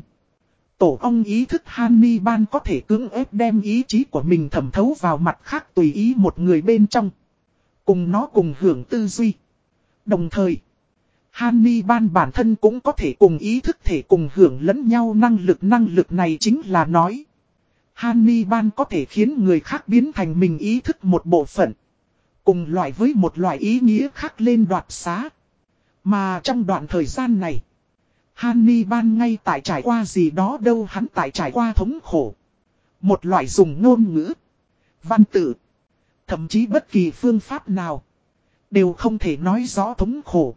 Tổ ong ý thức Hannibal có thể cưỡng ép đem ý chí của mình thẩm thấu vào mặt khác tùy ý một người bên trong. Cùng nó cùng hưởng tư duy. Đồng thời, Hannibal bản thân cũng có thể cùng ý thức thể cùng hưởng lẫn nhau năng lực năng lực này chính là nói. Hannibal có thể khiến người khác biến thành mình ý thức một bộ phận. Cùng loại với một loại ý nghĩa khác lên đoạt xá. Mà trong đoạn thời gian này, Hannibal ngay tại trải qua gì đó đâu hắn tại trải qua thống khổ. Một loại dùng ngôn ngữ, văn tự, thậm chí bất kỳ phương pháp nào, đều không thể nói rõ thống khổ.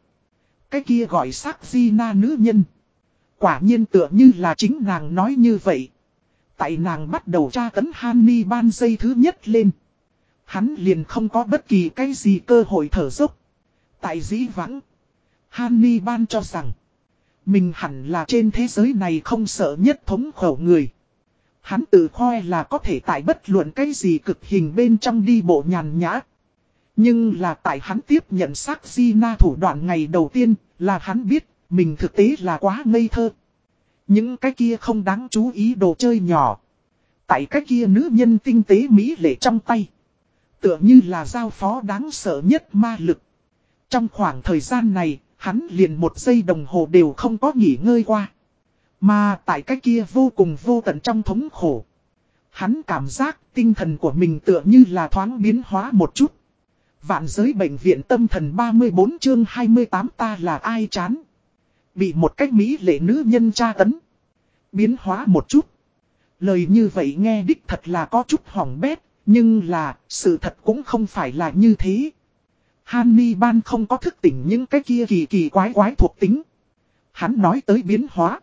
Cái kia gọi sắc di na nữ nhân. Quả nhiên tựa như là chính nàng nói như vậy. Tại nàng bắt đầu tra tấn Hannibal dây thứ nhất lên. Hắn liền không có bất kỳ cái gì cơ hội thở dốc. Tại dĩ vãng, Hannibal cho rằng, mình hẳn là trên thế giới này không sợ nhất thống khẩu người. Hắn tự khoe là có thể tại bất luận cái gì cực hình bên trong đi bộ nhàn nhã. Nhưng là tại hắn tiếp nhận xác di na thủ đoạn ngày đầu tiên là hắn biết mình thực tế là quá ngây thơ. Những cái kia không đáng chú ý đồ chơi nhỏ. Tại cái kia nữ nhân tinh tế mỹ lệ trong tay. Tựa như là giao phó đáng sợ nhất ma lực. Trong khoảng thời gian này, hắn liền một giây đồng hồ đều không có nghỉ ngơi qua. Mà tại cái kia vô cùng vô tận trong thống khổ. Hắn cảm giác tinh thần của mình tựa như là thoáng biến hóa một chút. Vạn giới bệnh viện tâm thần 34 chương 28 ta là ai chán. Bị một cách mỹ lệ nữ nhân tra tấn. Biến hóa một chút. Lời như vậy nghe đích thật là có chút hỏng bét. Nhưng là, sự thật cũng không phải là như thế. Hannibal không có thức tỉnh những cái kia kỳ kỳ quái quái thuộc tính. Hắn nói tới biến hóa.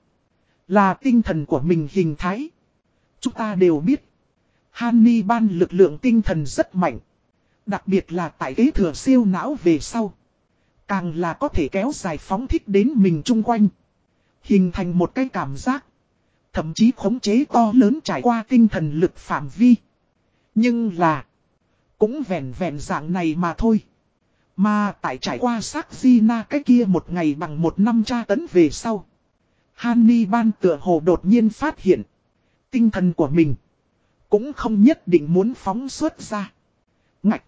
Là tinh thần của mình hình thái. Chúng ta đều biết. Hannibal lực lượng tinh thần rất mạnh. Đặc biệt là tại kế thừa siêu não về sau. Càng là có thể kéo dài phóng thích đến mình chung quanh. Hình thành một cái cảm giác. Thậm chí khống chế to lớn trải qua tinh thần lực phạm vi. Nhưng là. Cũng vẹn vẹn dạng này mà thôi. Mà tại trải qua xác Gina cái kia một ngày bằng một năm tra tấn về sau. Hannibal tựa hồ đột nhiên phát hiện. Tinh thần của mình. Cũng không nhất định muốn phóng xuất ra. Ngạch.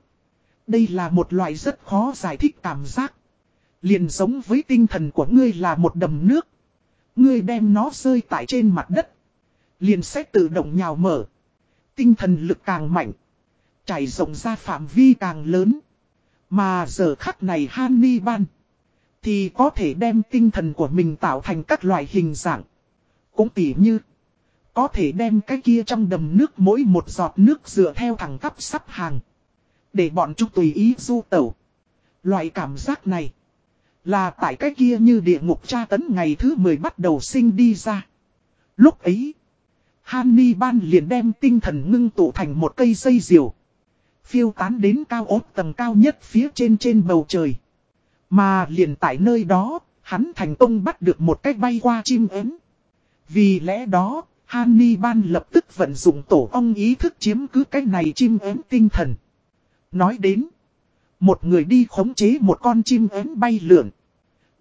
Đây là một loại rất khó giải thích cảm giác. Liền giống với tinh thần của ngươi là một đầm nước. Ngươi đem nó rơi tại trên mặt đất. Liền sẽ tự động nhào mở. Tinh thần lực càng mạnh. Chảy rộng ra phạm vi càng lớn. Mà giờ khắc này Hannibal. Thì có thể đem tinh thần của mình tạo thành các loại hình dạng. Cũng tỉ như. Có thể đem cái kia trong đầm nước mỗi một giọt nước dựa theo thẳng tắp sắp hàng. Để bọn chúng tùy ý du tẩu. Loại cảm giác này. Là tại cái kia như địa ngục tra tấn ngày thứ 10 bắt đầu sinh đi ra. Lúc ấy. Hannibal liền đem tinh thần ngưng tụ thành một cây dây diều. Phiêu tán đến cao ốt tầng cao nhất phía trên trên bầu trời. Mà liền tại nơi đó, hắn thành công bắt được một cách bay qua chim ếm. Vì lẽ đó, Hannibal lập tức vận dụng tổ ong ý thức chiếm cứ cái này chim ếm tinh thần. Nói đến, Một người đi khống chế một con chim ếm bay lượn.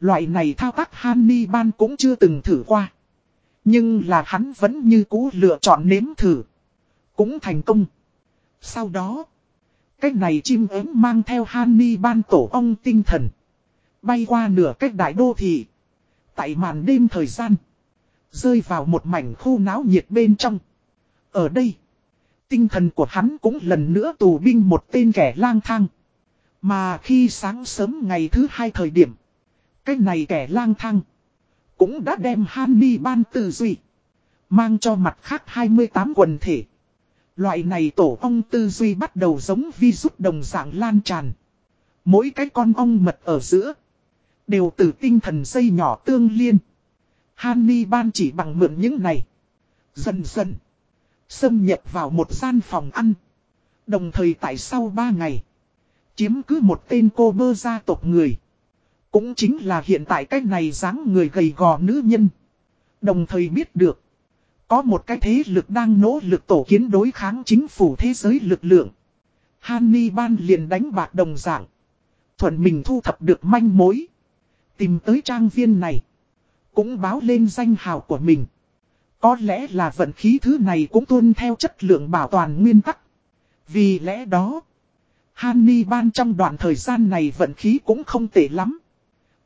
Loại này thao tác Hannibal cũng chưa từng thử qua. Nhưng là hắn vẫn như cũ lựa chọn nếm thử. Cũng thành công. Sau đó, cách này chim ếm mang theo Hannibal tổ ong tinh thần. Bay qua nửa cách đại đô thị. Tại màn đêm thời gian. Rơi vào một mảnh khu náo nhiệt bên trong. Ở đây, tinh thần của hắn cũng lần nữa tù binh một tên kẻ lang thang. Mà khi sáng sớm ngày thứ hai thời điểm, cái này kẻ lang thang cũng đã đem Hanni ban tư duy, mang cho mặt khác 28 quần thể. Loại này tổ ong tư duy bắt đầu giống vi rút đồng dạng lan tràn. Mỗi cái con ong mật ở giữa, đều từ tinh thần dây nhỏ tương liên. Hanni ban chỉ bằng mượn những này. Dần dần, xâm nhập vào một gian phòng ăn. Đồng thời tại sau 3 ngày, chiếm cứ một tên cô bơ gia tộc người. Cũng chính là hiện tại cách này dáng người gầy gò nữ nhân. Đồng thời biết được, có một cái thế lực đang nỗ lực tổ kiến đối kháng chính phủ thế giới lực lượng. Hannibal liền đánh bạc đồng dạng. Thuận mình thu thập được manh mối. Tìm tới trang viên này. Cũng báo lên danh hào của mình. Có lẽ là vận khí thứ này cũng tuân theo chất lượng bảo toàn nguyên tắc. Vì lẽ đó, Hannibal trong đoạn thời gian này vận khí cũng không tệ lắm.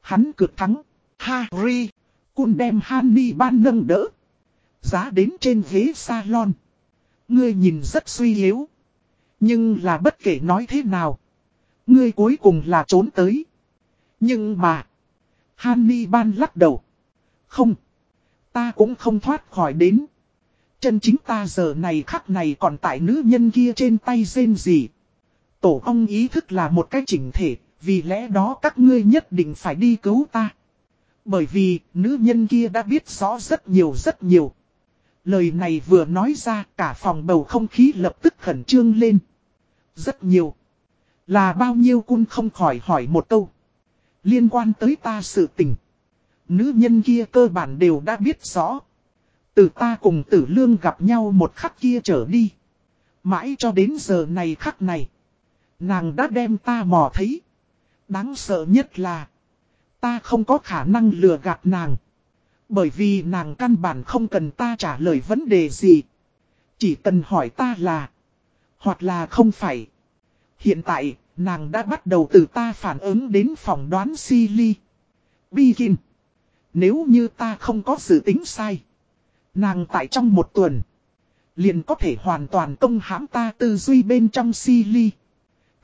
Hắn cực thắng. Harry, Kun đem Hannibal nâng đỡ. Giá đến trên ghế salon. Ngươi nhìn rất suy yếu. Nhưng là bất kể nói thế nào. Ngươi cuối cùng là trốn tới. Nhưng mà. Hannibal lắc đầu. Không. Ta cũng không thoát khỏi đến. Chân chính ta giờ này khắc này còn tại nữ nhân kia trên tay rên gì. Tổ ong ý thức là một cái chỉnh thể, vì lẽ đó các ngươi nhất định phải đi cứu ta. Bởi vì, nữ nhân kia đã biết rõ rất nhiều rất nhiều. Lời này vừa nói ra, cả phòng bầu không khí lập tức khẩn trương lên. Rất nhiều. Là bao nhiêu cun không khỏi hỏi một câu. Liên quan tới ta sự tình. Nữ nhân kia cơ bản đều đã biết rõ. Từ ta cùng tử lương gặp nhau một khắc kia trở đi. Mãi cho đến giờ này khắc này. Nàng đã đem ta mò thấy. Đáng sợ nhất là. Ta không có khả năng lừa gạt nàng. Bởi vì nàng căn bản không cần ta trả lời vấn đề gì. Chỉ cần hỏi ta là. Hoặc là không phải. Hiện tại, nàng đã bắt đầu từ ta phản ứng đến phỏng đoán Sili Begin. Nếu như ta không có sự tính sai. Nàng tại trong một tuần. Liền có thể hoàn toàn công hãm ta tư duy bên trong Silly.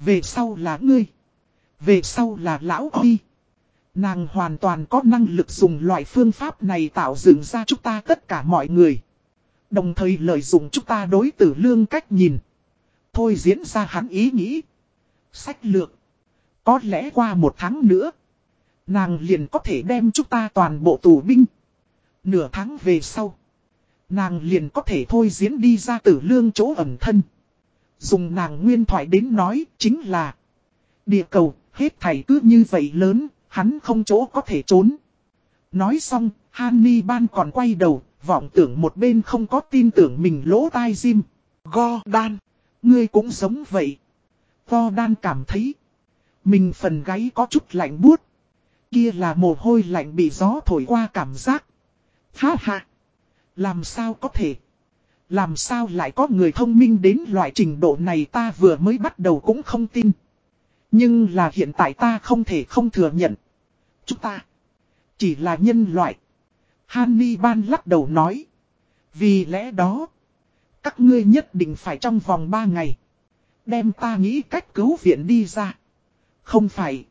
Về sau là ngươi. Về sau là lão Huy. Nàng hoàn toàn có năng lực dùng loại phương pháp này tạo dựng ra chúng ta tất cả mọi người. Đồng thời lợi dụng chúng ta đối tử lương cách nhìn. Thôi diễn ra hắn ý nghĩ. Sách lược. Có lẽ qua một tháng nữa. Nàng liền có thể đem chúng ta toàn bộ tù binh. Nửa tháng về sau. Nàng liền có thể thôi diễn đi ra tử lương chỗ ẩn thân. Dùng nàng nguyên thoại đến nói chính là. Địa cầu, hết thảy cứ như vậy lớn, hắn không chỗ có thể trốn. Nói xong, Hannibal còn quay đầu, vọng tưởng một bên không có tin tưởng mình lỗ tai Jim. Gordon, ngươi cũng giống vậy. Gordon cảm thấy, mình phần gáy có chút lạnh buốt. Kia là mồ hôi lạnh bị gió thổi qua cảm giác. Ha ha, làm sao có thể? Làm sao lại có người thông minh đến loại trình độ này ta vừa mới bắt đầu cũng không tin. Nhưng là hiện tại ta không thể không thừa nhận. Chúng ta chỉ là nhân loại. Hannibal lắc đầu nói. Vì lẽ đó, các ngươi nhất định phải trong vòng 3 ngày. Đem ta nghĩ cách cứu viện đi ra. Không phải.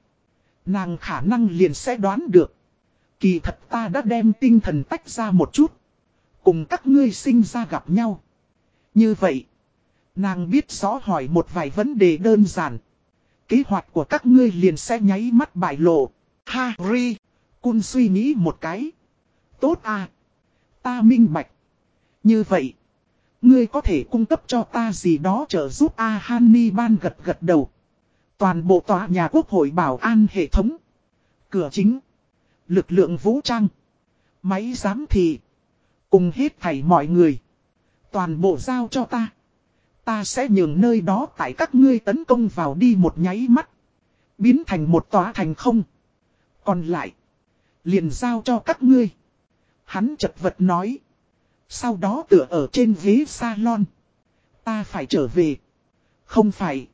Nàng khả năng liền sẽ đoán được. Kỳ thật ta đã đem tinh thần tách ra một chút. Cùng các ngươi sinh ra gặp nhau. Như vậy, nàng biết rõ hỏi một vài vấn đề đơn giản. Kế hoạch của các ngươi liền sẽ nháy mắt bại lộ. Harry, Kun suy nghĩ một cái. Tốt à. Ta minh bạch. Như vậy, ngươi có thể cung cấp cho ta gì đó trợ giúp A Hannibal gật gật đầu. Toàn bộ tòa nhà quốc hội bảo an hệ thống. Cửa chính. Lực lượng vũ trang. Máy giám thị. Cùng hết thảy mọi người. Toàn bộ giao cho ta. Ta sẽ nhường nơi đó tại các ngươi tấn công vào đi một nháy mắt. Biến thành một tòa thành không. Còn lại. Liền giao cho các ngươi. Hắn chật vật nói. Sau đó tựa ở trên ghế salon. Ta phải trở về. Không phải.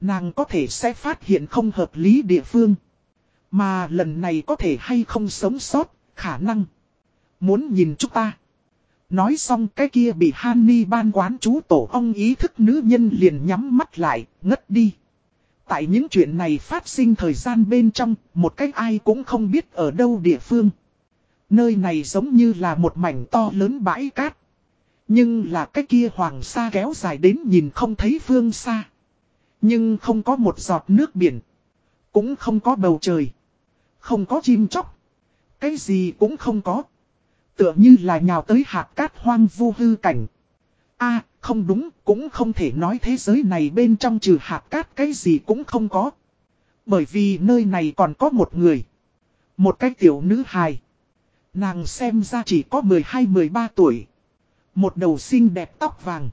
Nàng có thể sẽ phát hiện không hợp lý địa phương. Mà lần này có thể hay không sống sót, khả năng. Muốn nhìn chúng ta. Nói xong cái kia bị Hanni ban quán chú tổ ông ý thức nữ nhân liền nhắm mắt lại, ngất đi. Tại những chuyện này phát sinh thời gian bên trong, một cách ai cũng không biết ở đâu địa phương. Nơi này giống như là một mảnh to lớn bãi cát. Nhưng là cái kia hoàng sa kéo dài đến nhìn không thấy phương xa. Nhưng không có một giọt nước biển. Cũng không có bầu trời. Không có chim chóc. Cái gì cũng không có. Tựa như là nhào tới hạt cát hoang vu hư cảnh. a không đúng, cũng không thể nói thế giới này bên trong trừ hạt cát cái gì cũng không có. Bởi vì nơi này còn có một người. Một cái tiểu nữ hài. Nàng xem ra chỉ có 12-13 tuổi. Một đầu xinh đẹp tóc vàng.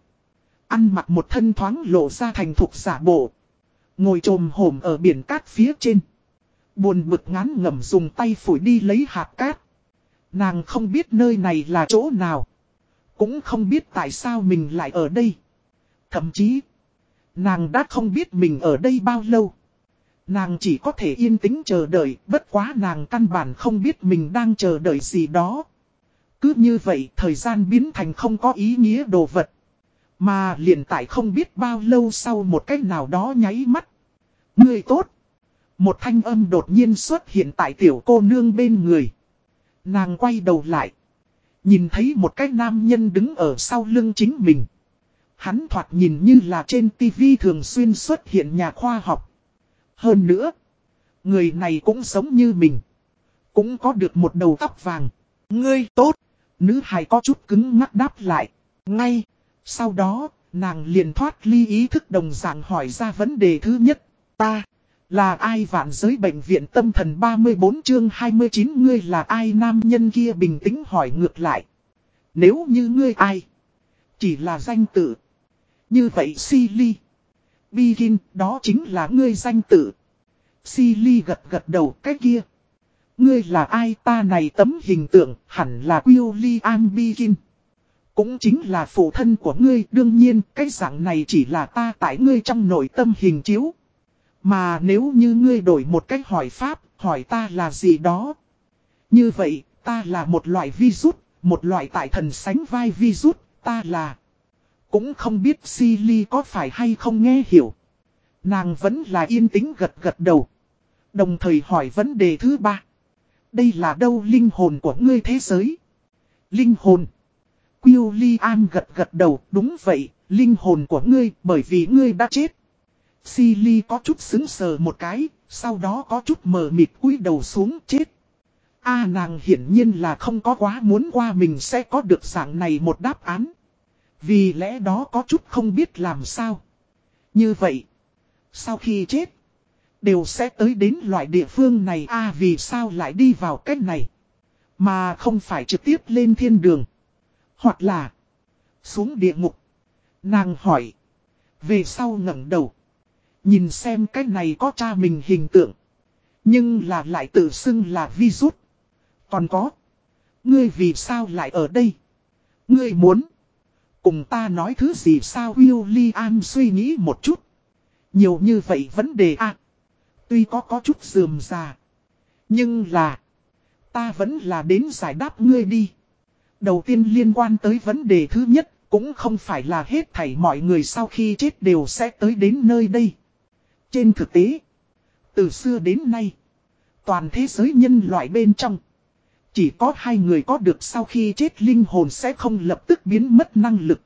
Ăn mặc một thân thoáng lộ ra thành thục giả bộ. Ngồi trồm hổm ở biển cát phía trên. Buồn bực ngán ngẩm dùng tay phủi đi lấy hạt cát. Nàng không biết nơi này là chỗ nào. Cũng không biết tại sao mình lại ở đây. Thậm chí, nàng đã không biết mình ở đây bao lâu. Nàng chỉ có thể yên tĩnh chờ đợi, bất quá nàng căn bản không biết mình đang chờ đợi gì đó. Cứ như vậy, thời gian biến thành không có ý nghĩa đồ vật. Mà liền tại không biết bao lâu sau một cách nào đó nháy mắt. Người tốt. Một thanh âm đột nhiên xuất hiện tại tiểu cô nương bên người. Nàng quay đầu lại. Nhìn thấy một cái nam nhân đứng ở sau lưng chính mình. Hắn thoạt nhìn như là trên tivi thường xuyên xuất hiện nhà khoa học. Hơn nữa, người này cũng sống như mình. Cũng có được một đầu tóc vàng. Ngươi tốt. Nữ hài có chút cứng ngắc đáp lại. Ngay. Sau đó, nàng liền thoát ly ý thức đồng dạng hỏi ra vấn đề thứ nhất. Ta. Là ai vạn giới bệnh viện tâm thần 34 chương 29 ngươi là ai nam nhân kia bình tĩnh hỏi ngược lại. Nếu như ngươi ai? Chỉ là danh tự. Như vậy Silly. Begin đó chính là ngươi danh tự. Silly gật gật đầu, cái kia. Ngươi là ai ta này tấm hình tượng hẳn là William Begin. Cũng chính là phụ thân của ngươi, đương nhiên, cái dạng này chỉ là ta tại ngươi trong nội tâm hình chiếu. Mà nếu như ngươi đổi một cách hỏi pháp, hỏi ta là gì đó. Như vậy, ta là một loại virus, một loại tại thần sánh vai virus, ta là... Cũng không biết Silly có phải hay không nghe hiểu. Nàng vẫn là yên tĩnh gật gật đầu. Đồng thời hỏi vấn đề thứ ba. Đây là đâu linh hồn của ngươi thế giới? Linh hồn. William gật gật đầu, đúng vậy, linh hồn của ngươi bởi vì ngươi đã chết. Silly có chút xứng sờ một cái, sau đó có chút mờ mịt cúi đầu xuống chết. A à, nàng hiển nhiên là không có quá muốn qua mình sẽ có được dạng này một đáp án. Vì lẽ đó có chút không biết làm sao. Như vậy, sau khi chết, đều sẽ tới đến loại địa phương này a à, vì sao lại đi vào cách này. Mà không phải trực tiếp lên thiên đường. Hoặc là xuống địa ngục. Nàng hỏi. Về sau ngẩng đầu. Nhìn xem cái này có cha mình hình tượng. Nhưng là lại tự xưng là virus. Còn có. Ngươi vì sao lại ở đây? Ngươi muốn. Cùng ta nói thứ gì sao William suy nghĩ một chút. Nhiều như vậy vấn đề à. Tuy có có chút dườm già. Nhưng là. Ta vẫn là đến giải đáp ngươi đi. Đầu tiên liên quan tới vấn đề thứ nhất. Cũng không phải là hết thảy mọi người sau khi chết đều sẽ tới đến nơi đây. Trên thực tế, từ xưa đến nay, toàn thế giới nhân loại bên trong, chỉ có hai người có được sau khi chết linh hồn sẽ không lập tức biến mất năng lực.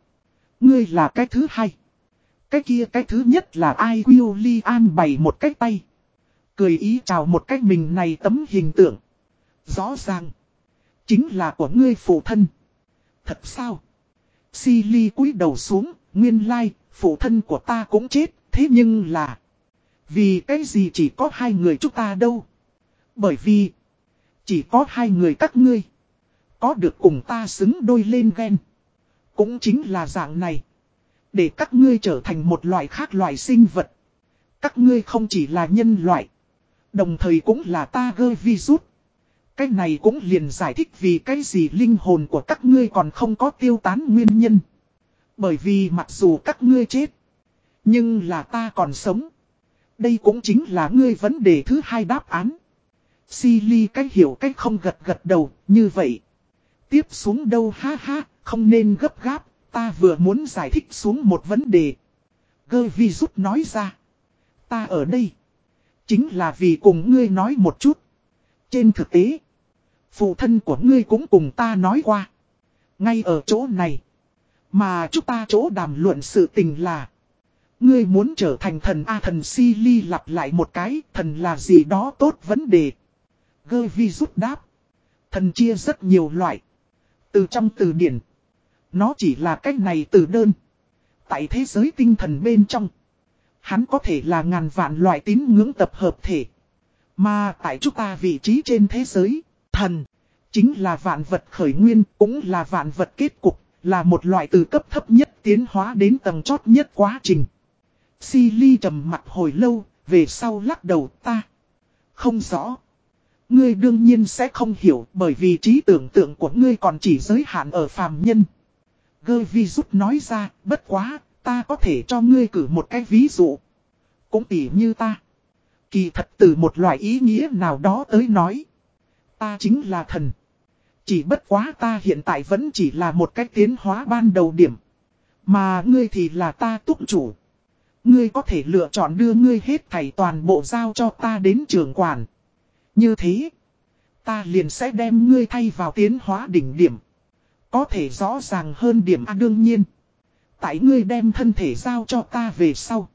Ngươi là cái thứ hai. Cái kia cái thứ nhất là ai William bày một cái tay. Cười ý chào một cách mình này tấm hình tượng. Rõ ràng. Chính là của ngươi phụ thân. Thật sao? Silly cúi đầu xuống, nguyên lai, like, phụ thân của ta cũng chết, thế nhưng là... Vì cái gì chỉ có hai người chúng ta đâu. Bởi vì, chỉ có hai người các ngươi. Có được cùng ta xứng đôi lên ghen. Cũng chính là dạng này. Để các ngươi trở thành một loại khác loại sinh vật. Các ngươi không chỉ là nhân loại. Đồng thời cũng là ta gơ virus. Cái này cũng liền giải thích vì cái gì linh hồn của các ngươi còn không có tiêu tán nguyên nhân. Bởi vì mặc dù các ngươi chết. Nhưng là ta còn sống. Đây cũng chính là ngươi vấn đề thứ hai đáp án. Silly cách hiểu cách không gật gật đầu, như vậy. Tiếp xuống đâu ha ha, không nên gấp gáp, ta vừa muốn giải thích xuống một vấn đề. Gơ vi rút nói ra. Ta ở đây. Chính là vì cùng ngươi nói một chút. Trên thực tế. Phụ thân của ngươi cũng cùng ta nói qua. Ngay ở chỗ này. Mà chúng ta chỗ đàm luận sự tình là. Ngươi muốn trở thành thần A thần si ly lặp lại một cái. Thần là gì đó tốt vấn đề. Gơ vi rút đáp. Thần chia rất nhiều loại. Từ trong từ điển. Nó chỉ là cách này từ đơn. Tại thế giới tinh thần bên trong. Hắn có thể là ngàn vạn loại tín ngưỡng tập hợp thể. Mà tại chúng ta vị trí trên thế giới, thần, chính là vạn vật khởi nguyên, cũng là vạn vật kết cục, là một loại từ cấp thấp nhất tiến hóa đến tầng chót nhất quá trình. Si trầm mặt hồi lâu, về sau lắc đầu ta. Không rõ. Ngươi đương nhiên sẽ không hiểu bởi vì trí tưởng tượng của ngươi còn chỉ giới hạn ở phàm nhân. Gơ vi rút nói ra, bất quá, ta có thể cho ngươi cử một cái ví dụ. Cũng tỉ như ta. Kỳ thật từ một loại ý nghĩa nào đó tới nói. Ta chính là thần. Chỉ bất quá ta hiện tại vẫn chỉ là một cách tiến hóa ban đầu điểm. Mà ngươi thì là ta túc chủ. Ngươi có thể lựa chọn đưa ngươi hết thảy toàn bộ giao cho ta đến trường quản. Như thế, ta liền sẽ đem ngươi thay vào tiến hóa đỉnh điểm. Có thể rõ ràng hơn điểm A đương nhiên. Tại ngươi đem thân thể giao cho ta về sau.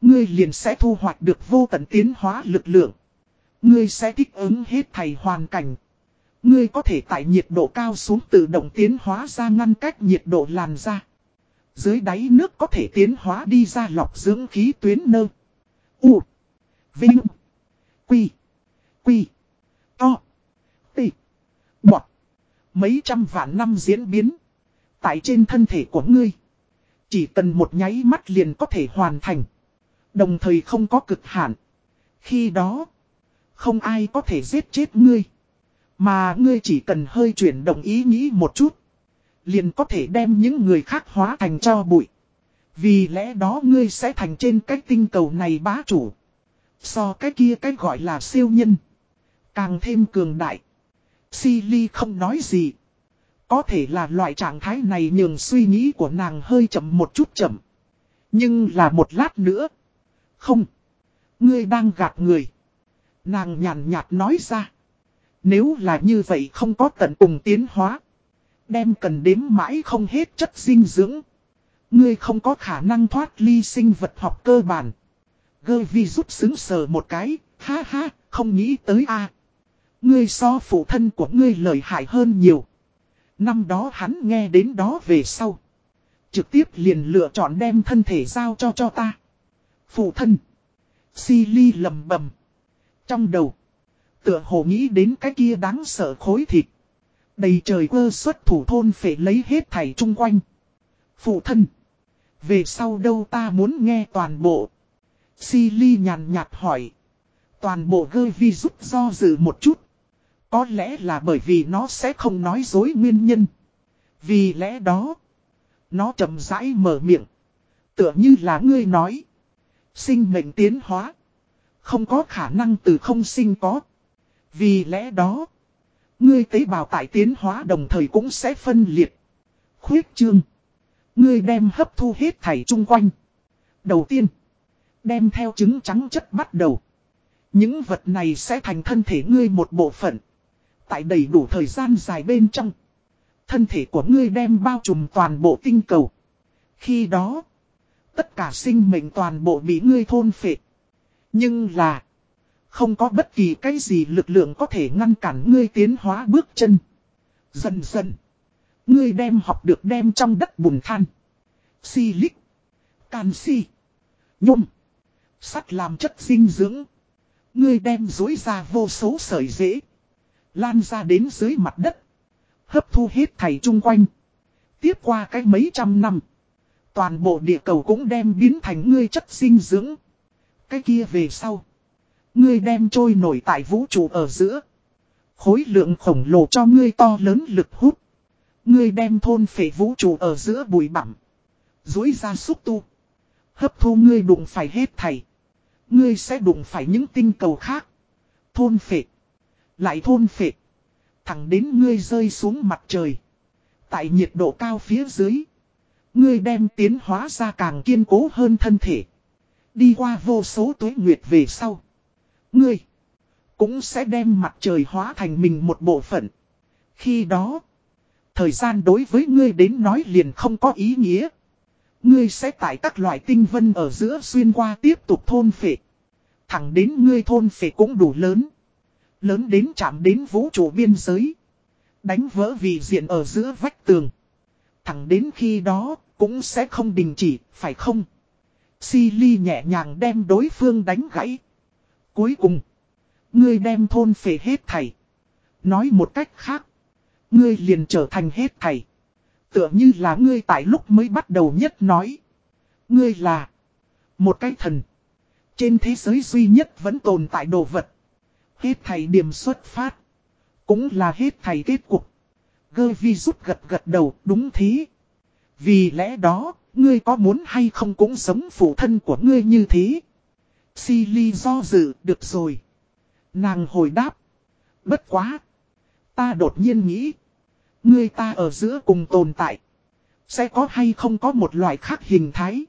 Ngươi liền sẽ thu hoạch được vô tận tiến hóa lực lượng. Ngươi sẽ thích ứng hết thầy hoàn cảnh. Ngươi có thể tại nhiệt độ cao xuống tự động tiến hóa ra ngăn cách nhiệt độ làn ra. Dưới đáy nước có thể tiến hóa đi ra lọc dưỡng khí tuyến nơ. U. Vinh. Quy. Quy. To. Tị. Bọt. Mấy trăm vạn năm diễn biến. Tại trên thân thể của ngươi. Chỉ cần một nháy mắt liền có thể hoàn thành. Đồng thời không có cực hạn. Khi đó. Không ai có thể giết chết ngươi. Mà ngươi chỉ cần hơi chuyển động ý nghĩ một chút. Liền có thể đem những người khác hóa thành cho bụi. Vì lẽ đó ngươi sẽ thành trên cái tinh cầu này bá chủ. So cái kia cái gọi là siêu nhân. Càng thêm cường đại. Silly không nói gì. Có thể là loại trạng thái này nhường suy nghĩ của nàng hơi chậm một chút chậm. Nhưng là một lát nữa. Không. Ngươi đang gạt người. Nàng nhàn nhạt nói ra. Nếu là như vậy không có tận cùng tiến hóa. Đem cần đếm mãi không hết chất dinh dưỡng. Ngươi không có khả năng thoát ly sinh vật học cơ bản. Gơ vi rút xứng sờ một cái. Ha ha, không nghĩ tới a Ngươi so phụ thân của ngươi lợi hại hơn nhiều. Năm đó hắn nghe đến đó về sau. Trực tiếp liền lựa chọn đem thân thể giao cho cho ta. Phụ thân. Si ly lầm bầm. Trong đầu. Tựa hồ nghĩ đến cái kia đáng sợ khối thịt. Đầy trời cơ xuất thủ thôn phải lấy hết thảy chung quanh. Phụ thân. Về sau đâu ta muốn nghe toàn bộ. Si ly nhàn nhạt hỏi. Toàn bộ gơ vi rút do dự một chút. Có lẽ là bởi vì nó sẽ không nói dối nguyên nhân. Vì lẽ đó. Nó chậm rãi mở miệng. Tựa như là ngươi nói. Sinh mệnh tiến hóa. Không có khả năng từ không sinh có. Vì lẽ đó. Ngươi tế bào tại tiến hóa đồng thời cũng sẽ phân liệt. Khuyết trương. Ngươi đem hấp thu hết thảy chung quanh. Đầu tiên. Đem theo trứng trắng chất bắt đầu. Những vật này sẽ thành thân thể ngươi một bộ phận. Tại đầy đủ thời gian dài bên trong. Thân thể của ngươi đem bao trùm toàn bộ tinh cầu. Khi đó. Tất cả sinh mệnh toàn bộ bị ngươi thôn phệ. Nhưng là. Không có bất kỳ cái gì lực lượng có thể ngăn cản ngươi tiến hóa bước chân. Dần dần. Ngươi đem học được đem trong đất bùn than. Silic. Canxi. Nhung. Sắt làm chất dinh dưỡng. Ngươi đem dối ra vô số sợi dễ. Lan ra đến dưới mặt đất. Hấp thu hết thầy chung quanh. Tiếp qua cái mấy trăm năm. Toàn bộ địa cầu cũng đem biến thành ngươi chất dinh dưỡng. Cái kia về sau. Ngươi đem trôi nổi tại vũ trụ ở giữa. Khối lượng khổng lồ cho ngươi to lớn lực hút. Ngươi đem thôn phệ vũ trụ ở giữa bụi bặm. Dối ra xúc tu. Hấp thu ngươi đụng phải hết thảy. Ngươi sẽ đụng phải những tinh cầu khác. Thôn phệ. Lại thôn phệ. Thẳng đến ngươi rơi xuống mặt trời. Tại nhiệt độ cao phía dưới. Ngươi đem tiến hóa ra càng kiên cố hơn thân thể. Đi qua vô số tuế nguyệt về sau. Ngươi. Cũng sẽ đem mặt trời hóa thành mình một bộ phận. Khi đó. Thời gian đối với ngươi đến nói liền không có ý nghĩa. Ngươi sẽ tại các loại tinh vân ở giữa xuyên qua tiếp tục thôn phệ. Thẳng đến ngươi thôn phệ cũng đủ lớn. Lớn đến chạm đến vũ trụ biên giới. Đánh vỡ vị diện ở giữa vách tường. Thẳng đến khi đó, cũng sẽ không đình chỉ, phải không? Silly nhẹ nhàng đem đối phương đánh gãy. Cuối cùng, ngươi đem thôn phệ hết thầy. Nói một cách khác, ngươi liền trở thành hết thầy. Tựa như là ngươi tại lúc mới bắt đầu nhất nói. Ngươi là một cái thần. Trên thế giới duy nhất vẫn tồn tại đồ vật. Hết thầy điểm xuất phát. Cũng là hết thầy kết cục. Gơ vi rút gật gật đầu, đúng thế. Vì lẽ đó, ngươi có muốn hay không cũng sống phụ thân của ngươi như thế si ly do dự, được rồi. Nàng hồi đáp. Bất quá. Ta đột nhiên nghĩ. người ta ở giữa cùng tồn tại. Sẽ có hay không có một loại khác hình thái.